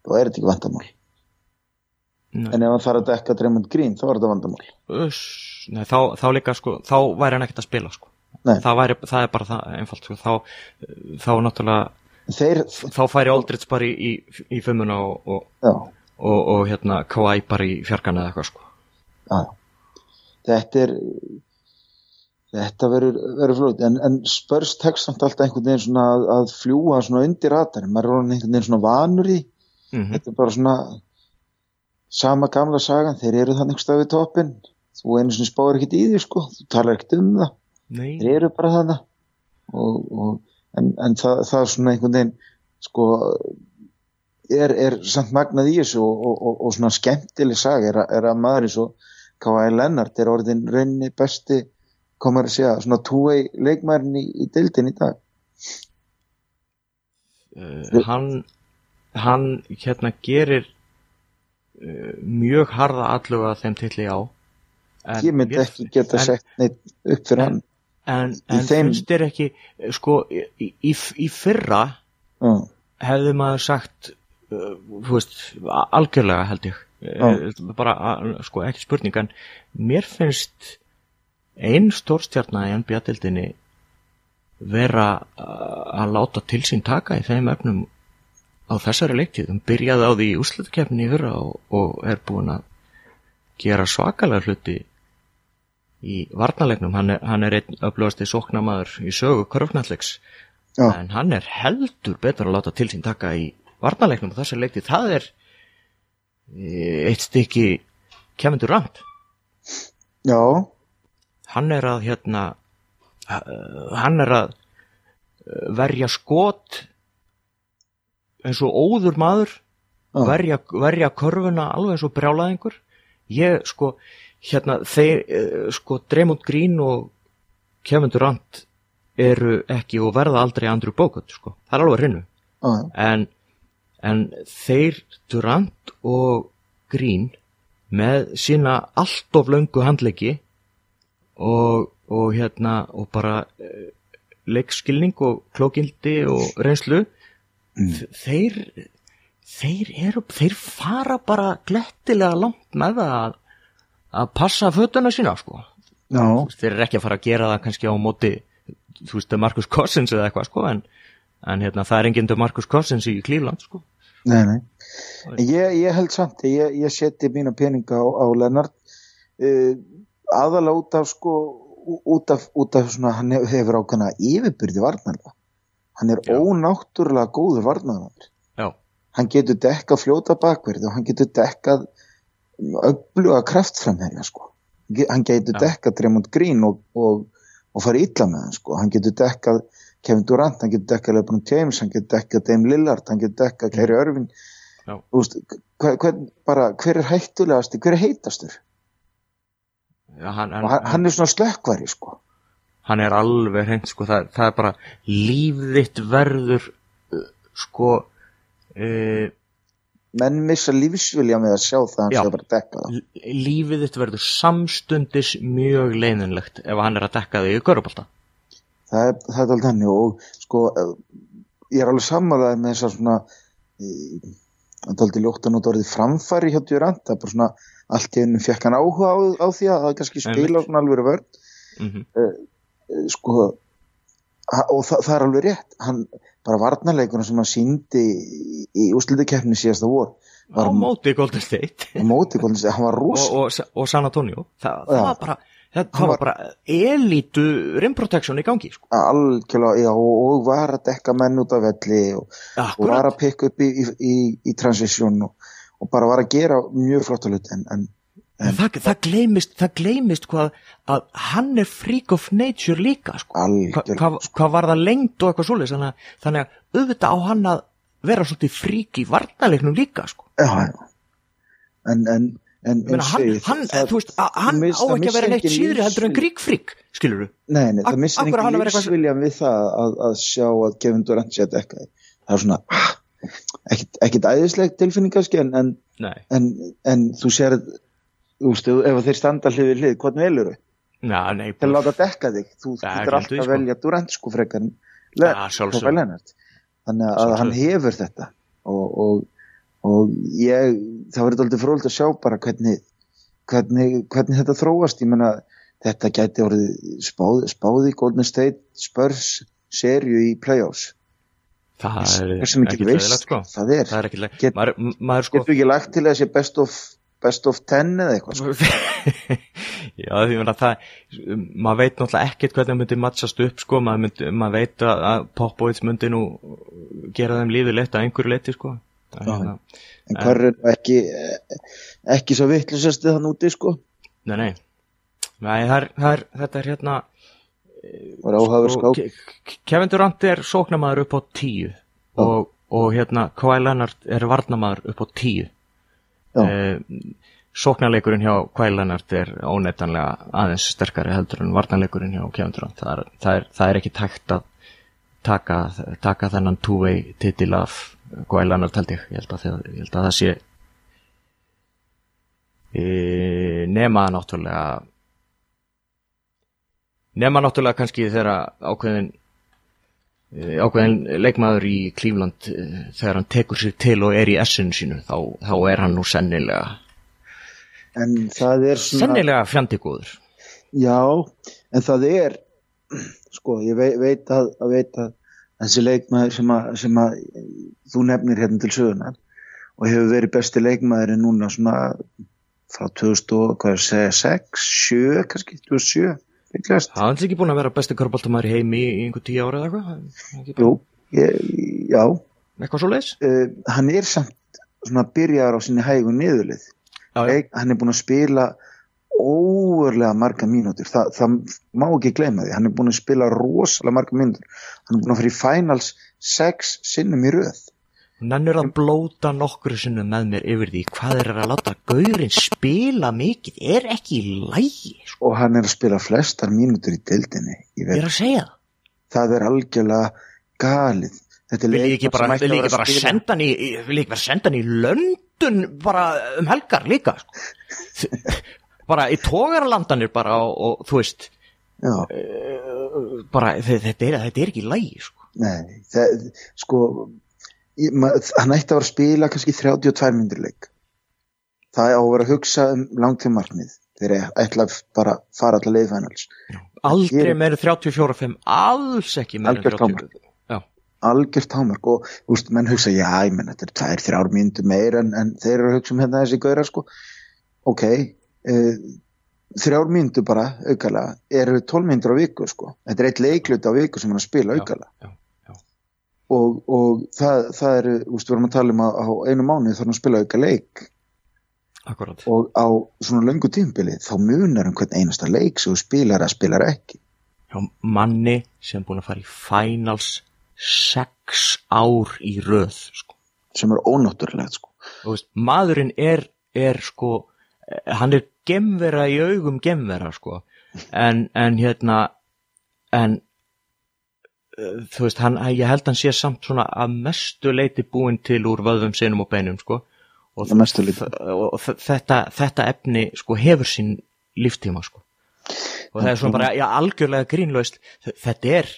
þá er þetta ekki vandamál. Nei, en ef hann þarf að dekka Draymond Green þá er þetta vandamál. Uss, nei þá, þá líka sko, þá væri hann ekkert að spila sko. Það, væri, það er bara það einfalt sko. þá, þá náttúrulega þeir, þá færi Aldrich bara í, í, í fimmuna og, og, og, og hérna Kawhi bara í fjarkan eða eitthvað sko. já. Þetta er þetta verður flót en, en spörs tekst samt alltaf einhvern veginn svona að, að fljúa svona undir ratarinn maður er einhvern veginn svona vanur í mm þetta er bara svona sama gamla sagan, þeir eru þannig stað við toppin þú einu sinni spáir ekkert í því sko, þú talar ekkert um það. Nei, þeir eru bara þannig og, og, en, en það, það er svona einhvern veginn sko er, er samt magnað í þessu og, og, og, og svona skemmtileg sag er, að- er að maður eins og K.A. Lennart er orðin rauninni besti komar að segja svona two-way leikmærin í, í deildin í dag uh, hann hann hérna gerir uh, mjög harða alluga þeim tilli á en ég myndi ekki geta en- sett neitt upp fyrir hann en, en þeim- finnst þér ekki sko, í, í, í fyrra Já, hefði maður sagt uh, þú veist, algjörlega held ég. Uh, bara, sko, ekki spurning en mér finnst ein stórstjarna í NBA-dildinni vera að láta til sín taka í þeim efnum á þessari leiktíð. Hún byrjaði á því í úrslutakefni í fyrra og, og er búin að gera svakalega hluti í varnalegnum, hann er, hann er einn öflugasti sóknamaður í sögu körfnallegs en hann er heldur betur að láta til sín taka í varnaleiknum og þessari leikti það er eh, eitt stykki kemur rand já, hann er að hérna uh, hann er að uh, verja skot eins og óður maður verja, verja körfuna alveg eins og brjálaðingur ég sko hérna þeir uh, sko Dremond Green og Kevin Durant eru ekki og verða aldrei Andrew Bogut sko, það er alveg hrinnu já, en, en þeir Durant og Green með sína allt of löngu handleggi og, og hérna og bara uh, leikskilning og klókildi og reynslu þ- þeir þeir eru, þeir fara bara glettilega langt með það að, að passa fötuna sína sko. Já, þeir eru ekki að fara að gera það kannski á móti þú veist, Marcus Cousins eða eitthvað sko en, en hérna, það er enginn Marcus Cousins í Cleveland sko. Nei, nei. Ég, ég held samt, ég, ég seti mína peninga á, á Lennart. Uh, aðalega út af sko út af, út af svona, hann hef- hefur ákveðna yfirbyrði varnarlega. Hann er Já. ónáttúrulega góður varnarlega já, hann getur dekkað fljóta bakverði og hann getur dekkað öfluga kraftframherja sko. Hann getur dekkað Dremond Green og, og, og fara illa með hann sko. hann getur dekkað Kevin Durant, hann getur dekkað LeBron James, hann getur dekkað Dame Lillard, hann getur dekkað Kyrie Irving Já. Þú veist, hver, hver, bara, hver er hættulegasti, hver er heitastur já hann, og hann, hann er svona slökkvari sko. hann er alveg hreint sko, það, það er bara líf þitt verður uh, sko uh, menn missa lífsvilja með að sjá það hann Já. sé bara að dekka það. Lífið þitt verður samstundis mjög leiðinlegt ef hann er að dekka þig í körubálta það er, það er alltaf henni og sko eh, ég er alveg sammálaðið með svona eh, það er aldrei ljótt að nota orðið framfæri hjá Durant, það er bara svona allt í ennum fekk hann áhuga á, á því að það kannski spila svona alveg vörð mm -hmm. uh, sko og það, það er alveg rétt. Hann, bara varnarleikurinn sem hann síndi í, í úslutikefni síðasta vor á móti Golden State. Á móti Golden State, hann var ros og, og, og San Antonio. Það, það var bara það, það var bara elitu rim protection í gangi sko. algjörlega, já, og, og var að dekka menn út af velli og, var að pikka upp í, í, í transition og bara var að gera mjög flott að hluti en, en En það, það gleymist, það gleymist hvað að hann er freak of nature líka sko. Hva, hvað, hvað var það lengt og eitthvað svolítið þannig, þannig að auðvitað á hann að vera svolítið frík í varnalegnum líka sko. Já, já en, en, en Meina, hann, segi, hann, það, þú veist, hann mis, á ekki að vera neitt síðri heldur en gríkfrík, skilur þú? Nei, nei, það missir ekki lífsviljan við það að, að sjá að Kevin Durant sé að dekka það er svona ah, ekkit æðisleg tilfinningaski en, en þú sér að Þú veist, ef þeir standa hlið við hlið, hvernig velur þau? Að láta dekka þig. Þú getur alltaf að sko. velja Durant sko frekar þannig að hann hefur þetta og, og, og ég, það verður alltaf fróld að sjá bara hvernig, hvernig, hvernig þetta þróast. Ég menna, þetta gæti orðið spáð, spáði Golden State Spurs serju í playoffs. Það er ekki leðilegt sko. Það er. Það er ekki leðilegt. Get, sko... Getur ekki lagt til að þessi best of best of ten eða eitthvað sko. Já því að það maður veit náttúrulega ekkert hvernig það myndi matchast upp sko, maður, myndi, maður veit að, Popovits myndi nú gera þeim lífið lett að einhverju letti sko. Já, hérna, en hvað er ekki ekki svo vittlusestið hann úti sko? Nei, nei, nei það það er, þetta er hérna áhafur sko, Kevin Durant er sóknamaður upp á tíu og, og hérna Kawhi Leonard er varnamaður upp á tíu. Eh, sóknarleikurinn hjá Kvælanart er óneitanlega aðeins sterkari heldur en varnarleikurinn hjá Kjöndur það, það, það er ekki tækt að taka, taka þennan two-way titil af Kvælanart held ég. Ég held að, það, ég held að það sé e, nema náttúrulega nema náttúrulega kannski þegar ákveðin Eh, ákveðin leikmaður í Klífland eh, þegar hann tekur sér til og er í essinu sínu þá, þá er hann nú sennilega en það er svona sennilega fjandikóður já, en það er sko, ég veit, veit, að, að veit að þessi leikmaður sem að, sem að þú nefnir hérna til sögunar og hefur verið besti leikmaður en núna svona frá 2006 7 kannski, 2007 líklegast. Það er ekki búin að vera besti karboltamæður í heimi í einhver tíu ára eða eitthvað? Jú, ég, já. Eitthvað svo leiðis? Uh, hann er samt svona byrjar á sinni hægu niðurlið. Hann er búin að spila óverlega marga mínútur. Þa, það má ekki gleyma því. Hann er búin að spila rosalega marga mínútur. Hann er búin að fyrir finals sex sinnum í röð. Nannur að blóta nokkru sinnum með mér yfir því hvað er að láta Gaurin spila mikið, er ekki í lægi. Sko. Og hann er að spila flestar mínútur í dildinni. Ég er að segja það. Það er algjörlega galið. Vil ég ekki bara, vil ég ekki bara senda hann í, vil ég ekki bara senda hann í löndun bara um helgar líka, sko. bara í tógarlandanir bara og, og þú veist, uh, bara þetta er, þetta er ekki í lægi, sko. Nei, það, sko hann ætti að vera að spila kannski 32 myndir leik. Það á að vera að hugsa um langtímarknið þeir ætla að bara fara allar leiðfænals aldrei meira 34-5 alls ekki meira 34 algjört hámark. og veist, menn hugsa já, ég menn, þetta er tvær, þrjár myndir meir en, en þeir eru að hugsa um hérna þessi gauðra sko. Ok uh, þrjár myndir bara aukala eru 12 myndir á viku sko. Þetta er eitt leiklut á viku sem hann spila aukala já, já og, og það, það er, við erum að tala um að á einu mánu þarf hann að spila auka leik Akkurat. og á svona löngu tímbili þá munar um hvern einasta leik sem spilar að spilar ekki Já, manni sem búin að fara í finals sex ár í röð sko. sem er ónáttúrulegt sko. maðurinn er, er sko, hann er gemvera í augum gemvera sko. en, en hérna en þú veist, hann, ég held hann sé samt svona að mestu leiti búin til úr vöðum sinum og beinum sko. Og, og þetta, þetta efni sko hefur sín líftíma sko. Og það er svona bara, já, algjörlega grínlaust. Þetta er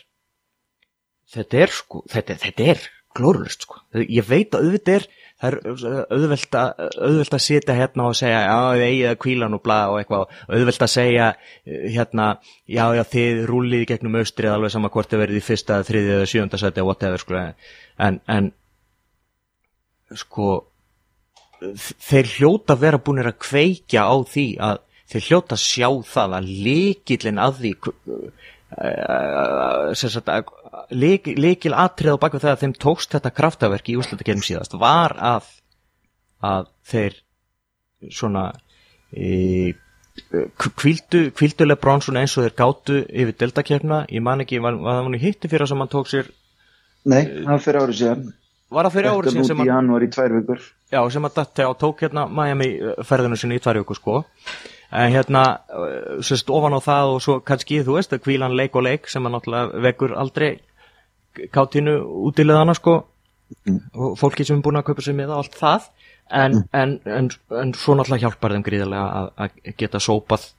þetta er sko, þetta, þetta er glórulust sko, ég veit að auðvitað er það er auðvelt að, auðvelt að sitja hérna og segja já þið eigið að kvíla nú blað og eitthvað. Auðvelt að segja hérna já já þið rúlið gegnum austrið alveg sama hvort þið verið í fyrsta, þriðið eða sjönda seti og whatever sko. En, en sko þeir hljóta vera búinir að kveikja á því að þeir hljóta sjá það að líkilinn að því líkil, líkil atrið á baka þegar þeim tókst þetta kraftaverk í úslutakernum síðast var að að þeir svona e, kvildu, kvilduleg bronsun eins og þeir gátu yfir deltakefna, ég man ekki var, var það hann hitti fyrir að sem hann tók sér Nei, það fyrir árið síðan. Var það fyrir árið síðan sem að Þetta út í janúar í tvær vikur. Já, sem að dætti á tók hérna Miami ferðinu sinni í tvær vikur sko en hérna, sérst ofan á það og svo kannski, þú veist, að kvílan leik og leik sem að náttúrulega vekur aldrei káttinu út í leðana sko mm. og fólki sem er búin að kaupa sér með allt það en, mm. en, en, en svo náttúrulega hjálpar þeim gríðarlega að, að geta sópað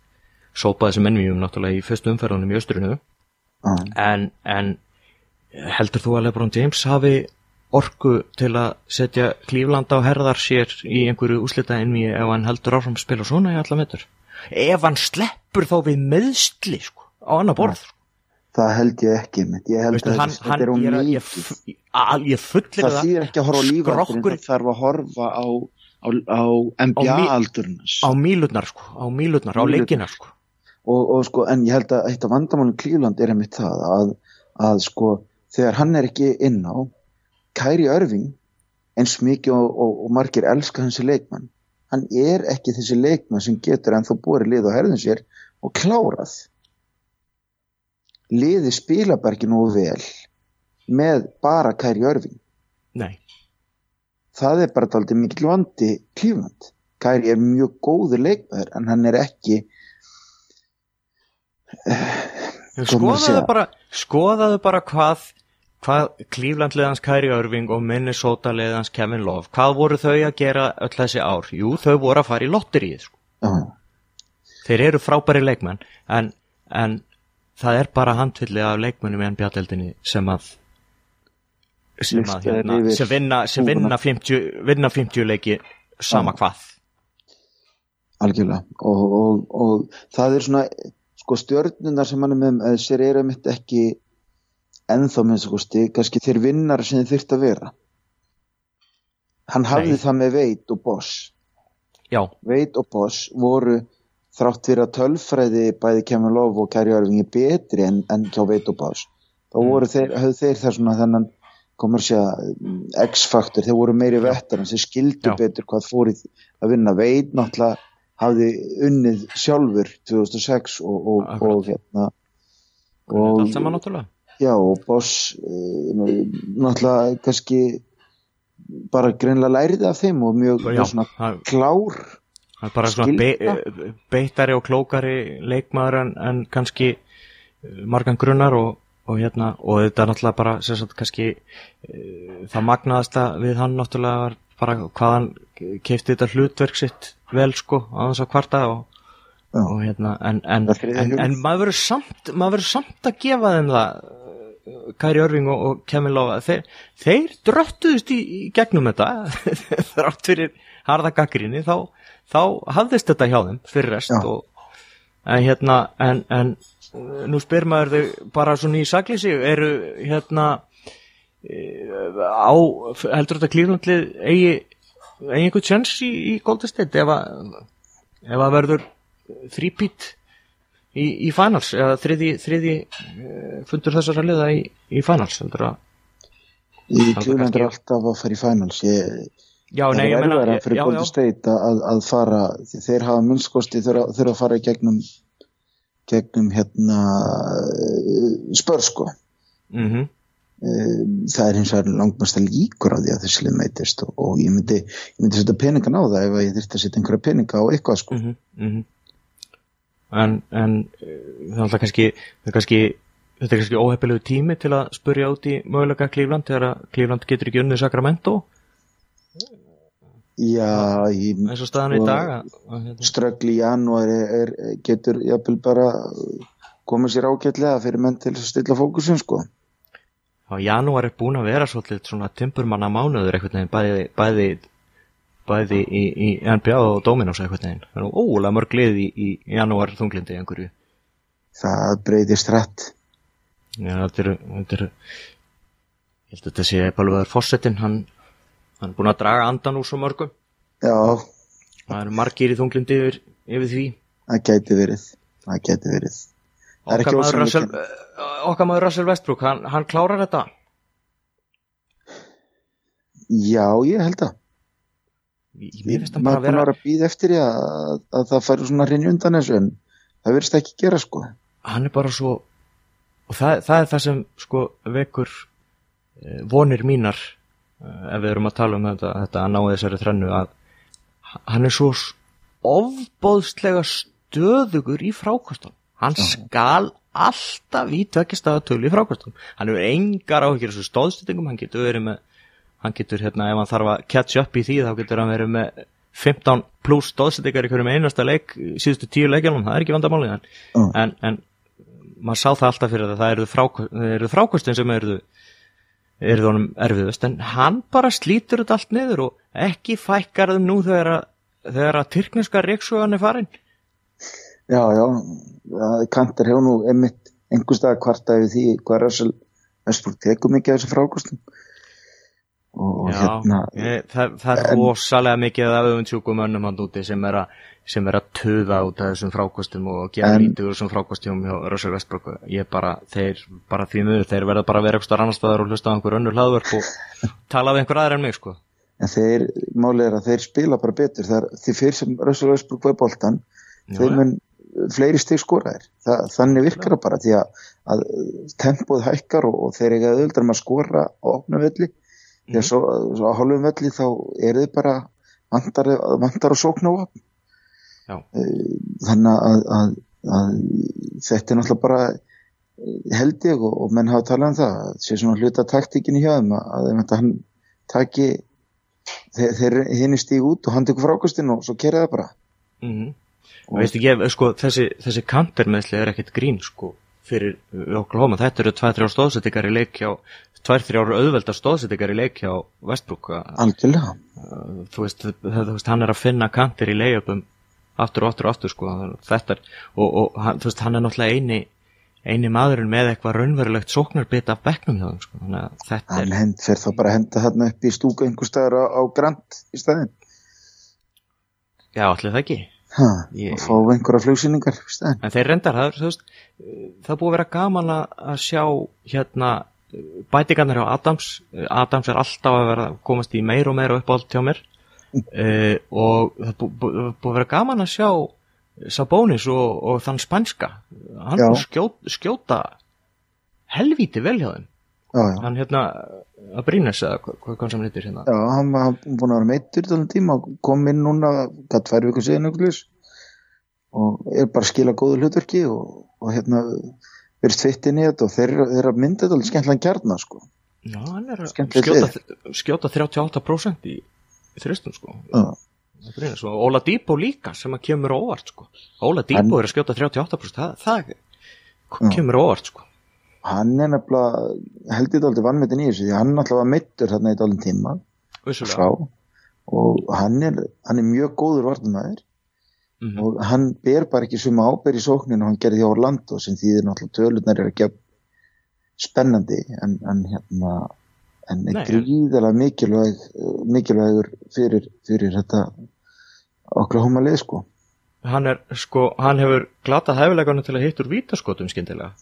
sópað þessum ennvíum náttúrulega í fyrstu umferðunum í austrinu mm. en heldur þú að Lebron James hafi orku til að setja klíflanda á herðar sér í einhverju úslita ennví ef hann heldur áfram að spila svona í alla metur ef hann sleppur þá við meðsli sko, á annar borð sko. það held ég ekki ég held Veistu, að þetta er um mikið. það þýr ekki að horfa á lífaldurinn það þarf að horfa á, á, á NBA-aldurnas á mílutnar sko, á mílutnar, á leikina sko. Og, og sko, en ég held að eitt af vandamálum Klífland er einmitt það að, að sko, þegar hann er ekki inn á Kæri Örving eins mikið og, og, og margir elska hansi leikmann hann er ekki þessi leikmann sem getur ennþá búið lið og herðin sér og klárað. Liði spila bara ekki nú vel með bara Kæri Örving Nei. Það er bara aldrei mikil vandi klífand Kæri er mjög góður leikmaður en hann er ekki uh, skoðaðu bara skoðaðu bara hvað Cleveland leðans Kyrie Irving og Minnesota leðans Kevin Love, hvað voru þau að gera öll þessi ár? Jú, þau voru að fara í lotterið sko. uh. þeir eru frábæri leikmenn en, en það er bara handfylli af leikmennum í NBA-deldinni sem að sem að hérna, sem vinna, sem vinna 50, vinna 50 leiki sama hvað algjörlega og, og, og það er svona sko stjórnunar sem hann er með sér er um þetta ekki ennþá minnst kosti, kannski þeir vinnar sem þeir þurft að vera hann hafði Nei. það með Veit og Boss Já. Veit og Boss voru þrátt fyrir að tölfræði bæði Kemur Lóf og Kæri Örvingi betri en, en hjá Veit og Boss þá mm. voru þeir, hafðu þeir þar svona þennan komur sér að X-faktor, þeir voru meiri vettar en þeir skildu Já. betur hvað fórið að vinna Veit náttúrulega hafði unnið sjálfur 2006 og, og, og hérna og, allt saman náttúrulega Já og Boss uh, náttúrulega kannski bara greinlega lærið af þeim og mjög, mjög svona það, klár það er bara svona be, eh, beittari og klókari leikmaður en, en kannski eh, margan grunnar og, og hérna og þetta er náttúrulega bara sagt, kannski það magnaðasta við hann náttúrulega var bara hvað hann keipti þetta hlutverk sitt vel sko á þess að kvarta og, og hérna en, en, en maður verður samt, samt að gefa þeim það Kæri Örving og, Kevin Love þeir, þeir dröttuðust í, í gegnum þetta. Þrátt fyrir harða gaggrinni þá, þá hafðist þetta hjá þeim fyrir rest og, en hérna en, en nú spyr maður þau bara svona í saglísi eru hérna e, á heldur þetta klíflandlið eigi eigi einhvern tjens í, í Golden State ef að, ef að verður þrýpít í, í finals eða þriði, þriði eh, fundur þessara liða í, í finals heldur að kljóðan er alltaf að fara í finals ég, já, nei, það er erfæra fyrir Golden State að, að fara þeir hafa minnskosti þurfa að fara gegnum gegnum hérna spörsko mm -hmm. það er hins vegar langmest að líkur á því að þessi lið meitist og, og ég myndi, myndi setja peningan á það ef ég þurfti að setja einhverja peninga á eitthvað sko. Mm -hmm en, en það er kannski, kannski þetta er kannski óhefnilegu tími til að spurja út í mögulega Klífland þegar Klífland getur ekki unnið Sacramento Já eins og staðan í dag hérna. ströggli í janúar getur jápil bara komið sér ágætlega fyrir menn til að stilla fókusin sko Já, janúar er búin að vera svolítið svona timpurmanna mánuður eitthvað nefn bæði, bæði bæði í, í NBA og Dominos eitthvað neginn. Það er ólega mörg lið í, í janúar þunglindi einhverju. Það breytist rætt. Já, þetta er, þetta er, ég held að þetta sé Pálvaður Fossetin, hann, hann er búin að draga andan úr svo mörgum. Já, Það eru margir í þunglindi yfir, yfir því. það gæti verið. Það gæti verið. Það er ekki. Russell, eh, okkar maður Russell Westbrook, hann, hann klárar þetta. Já, ég held að. Ég- Mér finnst Maður bara er að vera, vera að býða eftir því að, að það færi svona rinni undan þessu en það verðist ekki gera sko. hann er bara svo, og það, það er það sem sko vekur eh, vonir mínar, eh, ef við erum að tala um þetta, þetta að ná þessari þrennu, að hann er svo ofbóðslega stöðugur í frákostum. Hann skal alltaf í tvekkjastafatölu í frákostum. Hann hefur engar áhyggjur af þessu stóðstýtingum, hann getur verið með hann getur hérna, ef hann þarf að catch up í því þá getur hann verið með 15 pluss stóðsendingar í hverjum einasta leik síðustu tíu leikjálum, það er ekki vandamálið en, Mm. en, en maður sá það alltaf fyrir það það eru, frákostin sem eru eru honum erfiðust en hann bara slítur þetta allt niður og ekki fækkar þeim nú þegar að, þegar að tyrkneska reiksugan er farin Já, já, kantar hefur nú einmitt einhverstað kvarta yfir því hvað Russell Westbrook tekur mikið af þessum frákostum og Já, hérna það, það er rosalega mikið af öfundsjúkum önnum hann úti sem er, að, sem er að tuða út af þessum frákostum og gera En- lítið úr þessum frákostum hjá Russell Westbrook. Ég bara, þeir, bara því miður þeir verða bara að vera eitthvað annar staðar og hlusta á einhver önnur hlaðvörp og tala við einhver aðra en mig sko. En þeir, málið er að þeir spila bara betur. Þar, því fyrir sem Russell Westbrook var Já, þeir mun fleiri stig skoraðir, Þa, þannig virkar það bara því að, að tempóð hækkar og, og þeir eiga auðvitað með að skora á opnum velli því Mhm. að svo, svo á hálfum velli þá eru þið bara vantar, vantar að sókna á Já. þannig að, að, að þetta er náttúrulega bara eh, held ég og, og menn hafa talað um það að sé svona hluta taktíkinni hjá þeim að, að að hann taki þeir, hinn stíg út og hann tekur frákustinn og svo kera það bara mm og veist ekki, ef, sko, þessi, þessi kampermeðsli er ekkert grín sko fyrir Oklahoma, þetta eru 2-3 stóðsettingar í leik hjá 2-3 auðveldar stóðsettingar í leik hjá Westbrook að algjörlega. Uh, þú veist, það, þú veist, hann er að finna kantir í leiðjöpum aftur og aftur og aftur sko, þetta er, og, og hann, þú veist, hann er náttúrulega eini eini maðurinn með eitthvað raunverulegt sóknarbit af bekknum hjá sko, þannig að þetta hann er, hend, fer þá bara að henda þarna upp í stúku einhver staðar á, á Grant í staðinn? Já, allir það ekki ha, Ég- og fá einhverja staðinn. En þeir reyndar, það veist það búið að vera gaman að sjá hérna bætingarnir hjá Adams. Adams er alltaf að vera komast í meir og meir og upp á allt hjá mér. Uh, og það bú- bú- búið að vera gaman að sjá Sabonis og, og þann spænska. Hann skjóta, skjóta helvíti vel hjá þeim já, já. hann hérna að Brynnes eða hvað, hvað kom sem heitir hérna Já, hann var búin að vera meittur þessum tíma og kom inn núna, gætt tvær vikur síðan og er bara að skila góðu hlutverki og, og hérna verið tvitt inn í þetta og þeir, eru- þeir mynda þetta alveg skemmtilega kjarna sko. já, hann er að skjóta, skjóta 38% í, í þristum sko Já, og Óla Dýbó líka sem að kemur óvart sko. Óla Dýbó er að skjóta 38% það, það kemur óvart sko. Hann er nefnilega held ég aldrei vannmetinn í þessu því hann alltaf var meittur þarna í dálinn tíma. Frá. Og hann er, hann er mjög góður varnamæður Mhm. og hann ber bara ekki suma áber í sókninu og hann gerði því á Orlando sem þýðir náttúrulega tölurnar er ekki spennandi en, en hérna en er gríðarlega mikilvæg mikilvægur fyrir, fyrir þetta Oklahoma lið sko hann er sko, hann hefur glatað hæfileikanu til að hitt úr vítaskotum skyndilega.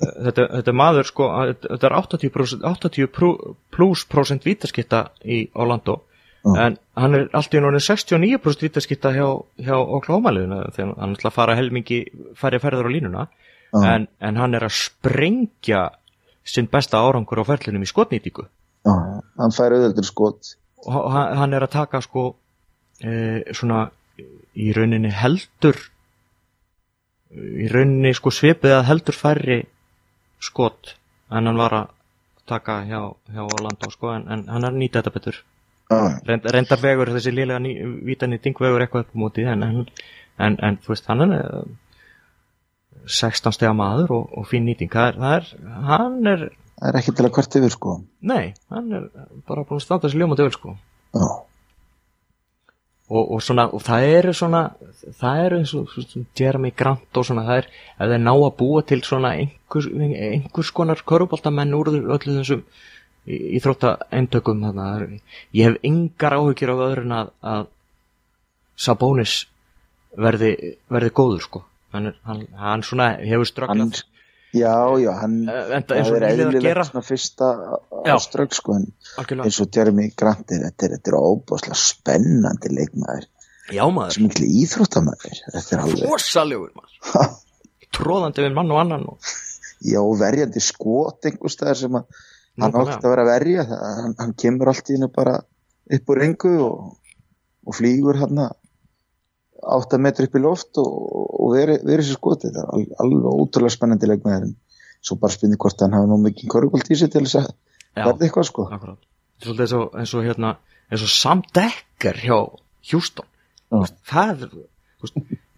Þetta, þetta maður sko þetta er 80%, 80 prú- pluss prosent vítaskitta í Orlando. Já. en hann er alltaf í núna 69% vítaskitta hjá, hjá Oklahoma liðinu þegar hann ætla að fara helmingi færi ferðar á línuna. Já. en, en hann er að sprengja sinn besta árangur á ferlinum í skotnýtingu. Já, hann fær auðveldur skot. Og hann hann er að taka sko e, svona í rauninni heldur í rauninni sko svipið að heldur færri skot en hann var að taka hjá, hjá Orlando sko en, en hann er að nýta þetta betur. Já, Reynd, reyndar vegur þessi liðlega ný, vítanýting vegur eitthvað upp á móti en, en, en, þú veist hann er eh, 16 stega maður og, og fín nýting. Það er, hann er það er ekki til að hvert yfir sko. Nei, hann er bara búin að standa þessi ljóma döl sko. Já, og, og svona, og það eru svona það eru eins og Jeremy Grant og svona, það er, ef þeir ná að búa til svona einhvers, einhvers konar köruboltamenn úr öllu þessum íþrótta endökum það er- ég hef engar áhyggjur af öðrun að, að Sabonis verði, verði góður sko. Hann, er, hann, hann svona hefur strögglað já, já, hann Eh, enda eins og það er eðlilegt gera. svona fyrsta Já. áströgg sko, en eins og Jeremy Grant er, þetta er, er óbáslega spennandi leikmaður. Já maður. Sem miklu íþróttamæður þetta er alveg, rosalegur maður. Tróðandi við mann og annan og já, verjandi skot einhvers staðar sem að hann átti að vera að verja. Hann, hann kemur allt í hennu bara upp úr engu og, og flýgur hann átta metri upp í loft og, og veri, veri sér skotið það er al, alveg ótrúlega spennandi leikmaður en svo bara spynni hvort hann hafa nú mikið korfbalt í sig til þess að Já. verða eitthvað sko akkurat svolítið eins og, eins og hérna eins og Sam Dekker hjá Houston Já. það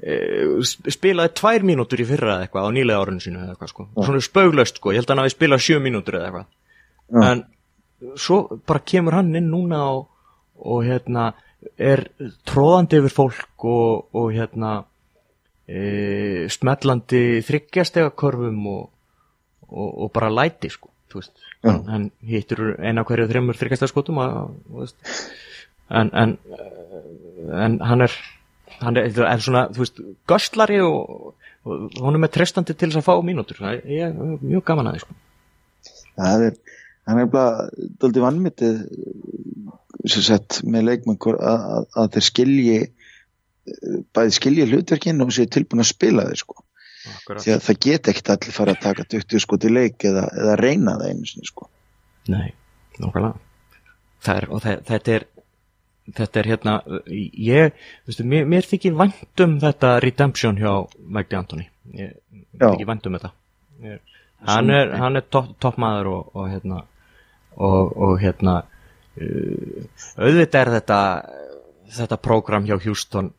e, spilaði tvær mínútur í fyrra eða eitthvað á nýlega árinu sínu eða eitthvað sko. svona spöglaust sko, ég held að hann hafi spilað sjö mínútur eða eitthvað Já. en svo bara kemur hann inn núna og, og hérna er tróðandi yfir fólk og, og hérna e, smellandi þryggjastega korfum og, og, og bara læti sko, þú veist Já. hann, hittur eina hverju þreymur þryggjastega skotum og, og, veist, en, en en hann er hann er, er svona, þú veist, göstlari og, og hún er trestandi til þess að fá mínútur, það er er mjög gaman að því sko. það er hann er bara daldið vannmyndið sem sett með leikmenn hvor- að, að, að þeir skilji bæði skilji hlutverkinn og séu tilbúin að spila þeir sko. Því að það get ekkert allir fara að taka 20 sko til leik eða, eða reyna það einu sinni sko. Nei, nákvæmlega. Það er, og það, þetta er þetta er hérna ég, veistu, mér, mér þykir vænt um þetta redemption hjá Mike D'Antoni ég mér þykir vænt um þetta. Ég, hann er, hann er topp top maður og, og hérna og, og hérna uh, auðvitað er þetta þetta prógram hjá Houston.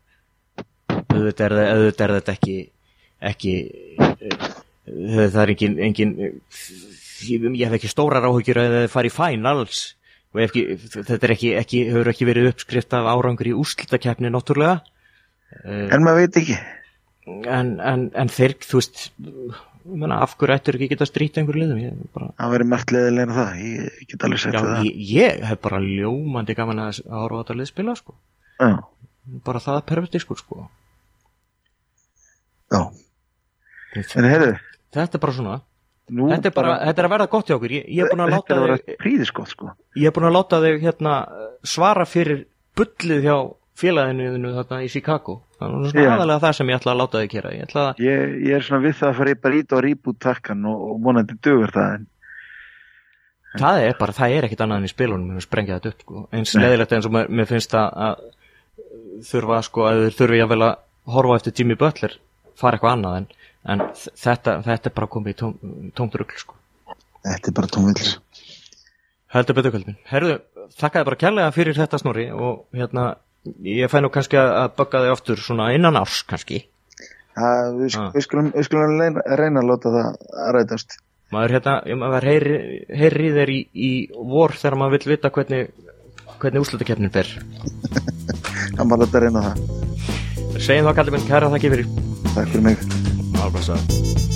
Auðvitað er, auðvitað er þetta ekki ekki uh, það er engin, engin ég, hef ekki stórar áhyggjur að það fari og ef ekki, þetta er ekki, ekki hefur ekki verið uppskrift af árangur í úrslitakeppni náttúrulega. En maður veit ekki. En, en, en þeir, þú veist ég meina, af hverju ættur ekki geta strýtt einhver liðum? Ég, bara, það verið margt leðilega en það. Ég, get alveg sett það. ég, ég hef bara ljómandi gaman að, horfa á þetta lið spila sko. já, bara það er perfektiskur sko. já. en heyrðu. þetta er bara svona. Nú þetta er, bara, þetta er að verða gott hjá okkur. Ég, ég er búin að þetta láta þig sko. Ég er búin að láta þig hérna, svara fyrir bullið hjá félaginu þarna í Chicago. Þannig að það er aðalega það sem ég ætla að láta þig gera. Ég ætla að, ég, ég er svona við það að fara í bara ít og rýbút takkan og, og vonandi dugur það en það er bara, það er ekkit annað en í spilunum en að sprengja þetta upp sko. eins leðilegt eins og mér, mér finnst að, að þurfa sko að þeir þurfi að vel að horfa eftir Jimmy Butler fara eitthvað annað en, en þetta, þetta er bara komið í tóm, tómt rugl sko. þetta er bara tónvillis heldur betur kvöldin herðu, þakkaði bara kærlega fyrir þetta snorri og hérna ég fæ nú kannski að að bögga þig aftur svona innan árs kannski Það, við, sk Ah. við skulum, við skulum reyna, reyna að láta það að rætast. maður hérna, maður heyri, heyri þér í, í vor þegar maður vill vita hvernig hvernig úrslutakefnin fer Það má láta reyna það. segjum þá kallið minn kæra þakki fyrir Takk fyrir mig.